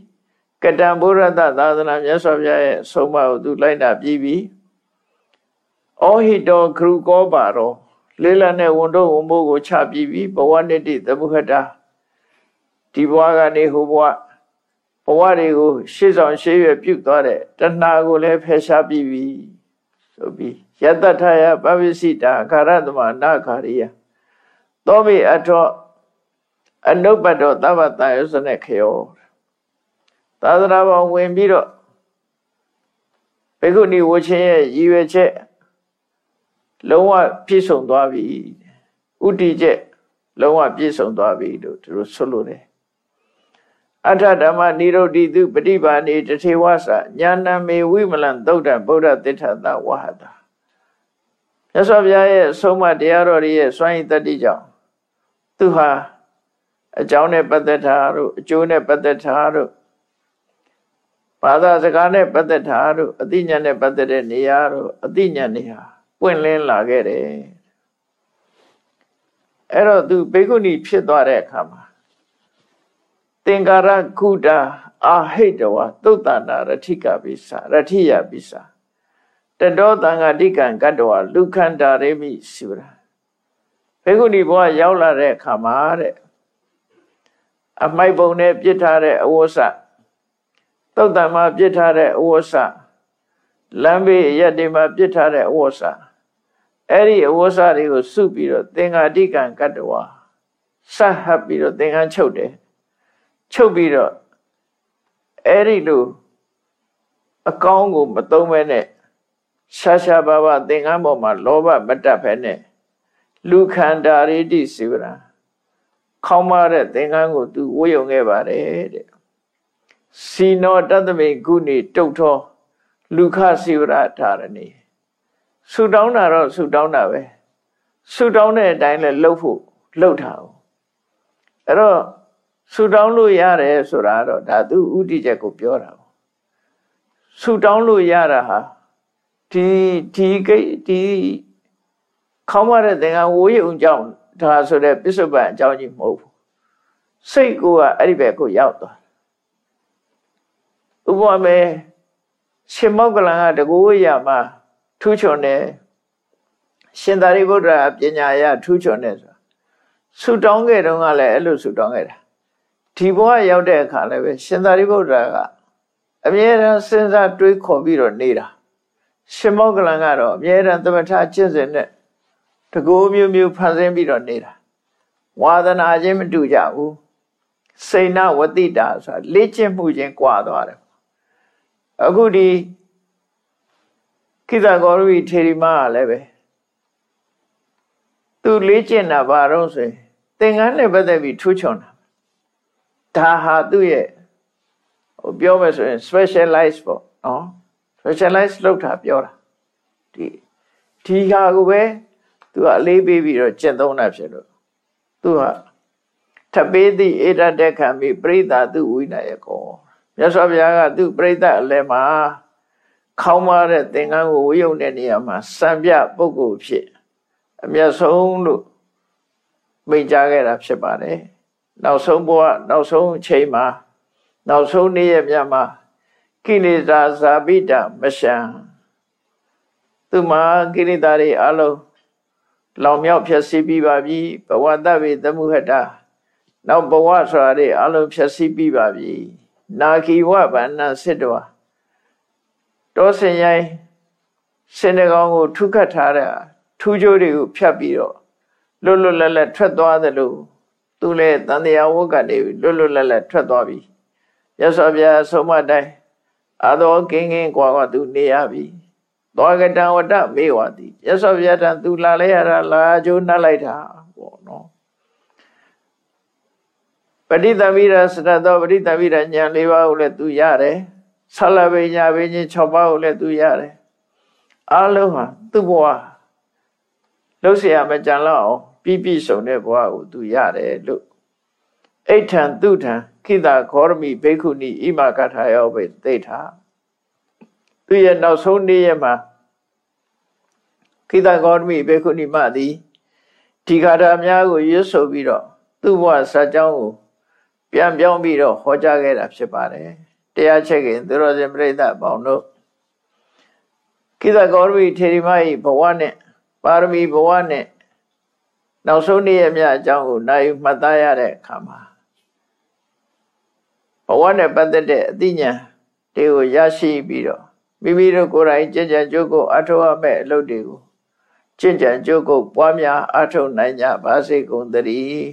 A: ကတံဘုရတသာသနာမြတ်စွာဘုရားရဲ့ဆုံးမကိုသူလိုက်တာပြီးပြီးဩဟိတောခရုကောပါရော လေးလနဲ့ဝန်တို့ဝန်မိုးကိုချပြီးပြီးဘဝနိတိသမုဟတာဒီဘဝကနေဟိုဘဝဘဝတွေကိုရှေ့ဆောင်ရှေ့ရွယ်ပြုတ်သွားတဲ့တဏှာကိုလည်းဖယ်ရှားပြီးပြီဆိုပြီးယတထယပဝိစိတာခရတမနာခရိယသောမိအထောအနုပတောသဗ္ဗတယုစနေခေယောသာသနာပေါင်းဝင်ပြီးတော့ဘေကုဏီဝချင်းရဲ့ရည်ရွယ်ချက် လုံးဝပြည့်စုံသွားပြီဥတီချက်လုံးဝပြည့်စုံသွားပြီလို့သူတို့ဆိုလို့တယ်အထဓမ္မနိရုဒ္ဓိတုပฏิပါဏိတထေဝသညာဏမေဝိမလံသုဒ္ဓဗုဒ္ဓတိဋ္ဌတဝဟတာမြတ်စွာဘုရားရဲ့ဆုံးမတရားတော်ရဲ့စွန့်ရည်တတ္တိကြောင့်သူဟာအကြောင်းနဲ့ပတ်သက်တာတို့အကျိုးနဲ့ပတ်သက်တာတို့ဘာသာစကားနဲ့ပတ်သက်တာတို့အသိဉာဏ်နဲ့ပတ်သက်တဲ့နေရာတို့အသိဉာဏ်တွေဟာ ပွင့်လင်းလာခဲ့တယ်အဲ့တော့သူဘေကုဏီဖြစ်သွားတဲ့အခါမှာသင်္ကာရကုတာအာဟိတဝသုတ်တနာရထိကပိစာရထိယပိစာတတောတံဃာတိကံကတ္တဝလူခန္တာရေမိစုရာဘေကုဏီဘဝရောက်လာတဲ့အခါမှာတဲ့အမိုက်ပုံနဲ့ပြစ်ထားတဲ့အဝဆသုတ်တံမှာပြစ်ထားတဲ့အဝဆလမ်းဘေးရက်တွေမှာပြစ်ထားတဲ့အဝဆ အဲ့ဒီအဝဆတွေကိုစုပြီးတော့သင်္ဃာတိကံကတ္တဝဆက်ဟပ်ပြီးတော့သင်္ကန်းချုပ်တယ်ချုပ်ပြီးတော့အဲ့ဒီလိုအကောင်းကိုမသုံးမဲနဲ့ရှာရှာပါပါသင်္ကန်းပေါ်မှာလောဘမတက်ဖဲနဲ့လူခန္ဓာရိတိစီဝရခေါင်းမတဲ့သင်္ကန်းကိုသူဝှယုံခဲ့ပါတယ်တဲ့စီနောတတမိကုဏီတုတ်သောလူခစီဝရထာရဏီ ဆူတောင်းတာတော့ဆူတောင်းတာပဲဆူတောင်းတဲ့အတိုင်းလဲလှုပ်ဖို့လှုပ်တာ哦အဲ့တော့ဆူတောင်းလို့ရတယ်ဆိုတာတော့ဒါသူဥတီချက်ကိုပြောတာပေါ့ဆူတောင်းလို့ရတာဟာဒီဒီကိဒီခေါင်းမတဲ့သင်္ကန်းဝိုးရုံကြောင့်ဒါဆိုတဲ့ပစ္စုပန်အကြောင်းကြီးမဟုတ်ဘူးစိတ်ကိုကအဲ့ဒီဘက်ကိုရောက်သွားဥပမာရှင်မောကလန်ကတကူရမှာ ထူးချွန်တယ်ရှင်သာရိပုတ္တရာပညာရထူးချွန်တယ်ဆိုဆူတောင်းခဲ့တုန်းကလည်းအဲ့လိုဆူတောင်းခဲ့တာဒီဘဝရောက်တဲ့အခါလည်းပဲရှင်သာရိပုတ္တရာကအမြဲတမ်းစဉ်းစားတွေးခေါ်ပြီးတော့နေတာရှင်မောကလန်ကတော့အမြဲတမ်းသမထကျင့်စဉ်နဲ့တကူမျိုးမျိုးဖန်ဆင်းပြီးတော့နေတာဝါသနာချင်းမတူကြဘူးစိဏဝတိတာဆိုတာလေ့ကျင့်မှုချင်းကွာသွားတယ်အခုဒီ ခိသဂေါရဝီထေရီမကလည်းပဲသူလေ့ကျင့်တာဘာတော့ဆိုရင်သင်္ကန်းနဲ့ပတ်သက်ပြီးထူးချွန်တာဒါဟာသူ့ရဲ့ဟိုပြောမယ်ဆိုရင် specialize ပေါ့နော် specialize လုပ်တာပြောတာဒီဒီဟာကိုပဲသူကအလေးပေးပြီးတော့ကျင့်သုံးတာဖြစ်လို့သူကထပေးသည့်ဧတတက်ခံပြီးပရိသသူဝိနယကောမြတ်စွာဘုရားကသူ့ပရိသတ်အလဲမှာ ခေါင်းမာတဲ့သင်္ကန်းကိုဝိယုံတဲ့နေရာမှာစံပြပုဂ္ဂိုလ်ဖြစ်အမျက်ဆုံးလို့မိန့်ကြားခဲ့တာဖြစ်ပါတယ်နောက်ဆုံးဘဝနောက်ဆုံးအချိန်မှာနောက်ဆုံးနေ့ရက်မြတ်မှာကိလေသာဇာပိတမရှံသူမှာကိလေသာတွေအလုံးလောင်မြောက်ဖြစ်စီပြီးပါပြီဘဝတ္တဝေသမှုဟတနောက်ဘဝဆိုတာတွေအလုံးဖြစ်စီပြီးပါပြီနာခိဝဗန္နစစ်တော် တောစင်ရိုင်းစင်တကောင်ကိုထုခတ်ထားတဲ့ထူးကြိုးတွေကိုဖြတ်ပြီးတော့လွတ်လွတ်လပ်လပ်ထွက်သွားသလိုသူလည်းတန်တရားဝတ်ကနေလွတ်လွတ်လပ်လပ်ထွက်သွားပြီရသော်ဗျာဆုံးမတိုင်းအသောကင်းကင်းကွာကွာသူနေရပြီသောကတံဝတ္တမေဝတိရသော်ဗျာတံသူလာလဲရတာလာကြိုးနှက်လိုက်တာပေါ့နော်ပဋိသမီရစရသောပဋိသမီရညာ၄ပါးကိုလည်းသူရတယ် ဆလဘေညာဘေချင်း6ပါးကိုလည်းသူရတယ်အလုံးဟာသူ့ဘဝလှုပ်เสียမကြံတော့အောင်ပြပြစုံတဲ့ဘဝကိုသူရတယ်လို့အိဋ္ဌံသူထံခိတခောရမိဘိက္ခုနီဣမကထာယောဘိသိထာသူရဲ့နောက်ဆုံးနေ့ရက်မှာခိတခောရမိဘိက္ခုနီမသည်ဒီဃာတာများကိုရွတ်ဆိုပြီးတော့သူ့ဘဝစัจကြောင်းကိုပြန်ပြောင်းပြီးတော့ဟောကြားခဲ့တာဖြစ်ပါတယ် တရားချက်ခင်သူတော်စင်ပြိဿပေါင်းတို့ခိတကောရမိထေရီမ၏ဘဝနဲ့ပါရမီဘဝနဲ့နောက်ဆုံးနေ့ရက်မြတ်အကြောင်းကိုနိုင်မှတ်သားရတဲ့အခါမှာဘဝနဲ့ပတ်သက်တဲ့အသိဉာဏ်တွေကိုရရှိပြီးတော့မိမိတို့ကိုယ်တိုင်ကြင်ကြံကြိုးကိုအထောက်အမဲ့အလုပ်တွေကိုကြင်ကြံကြိုးကိုပွားများအထောက်နိုင်ကြပါစေကုန်သတည်း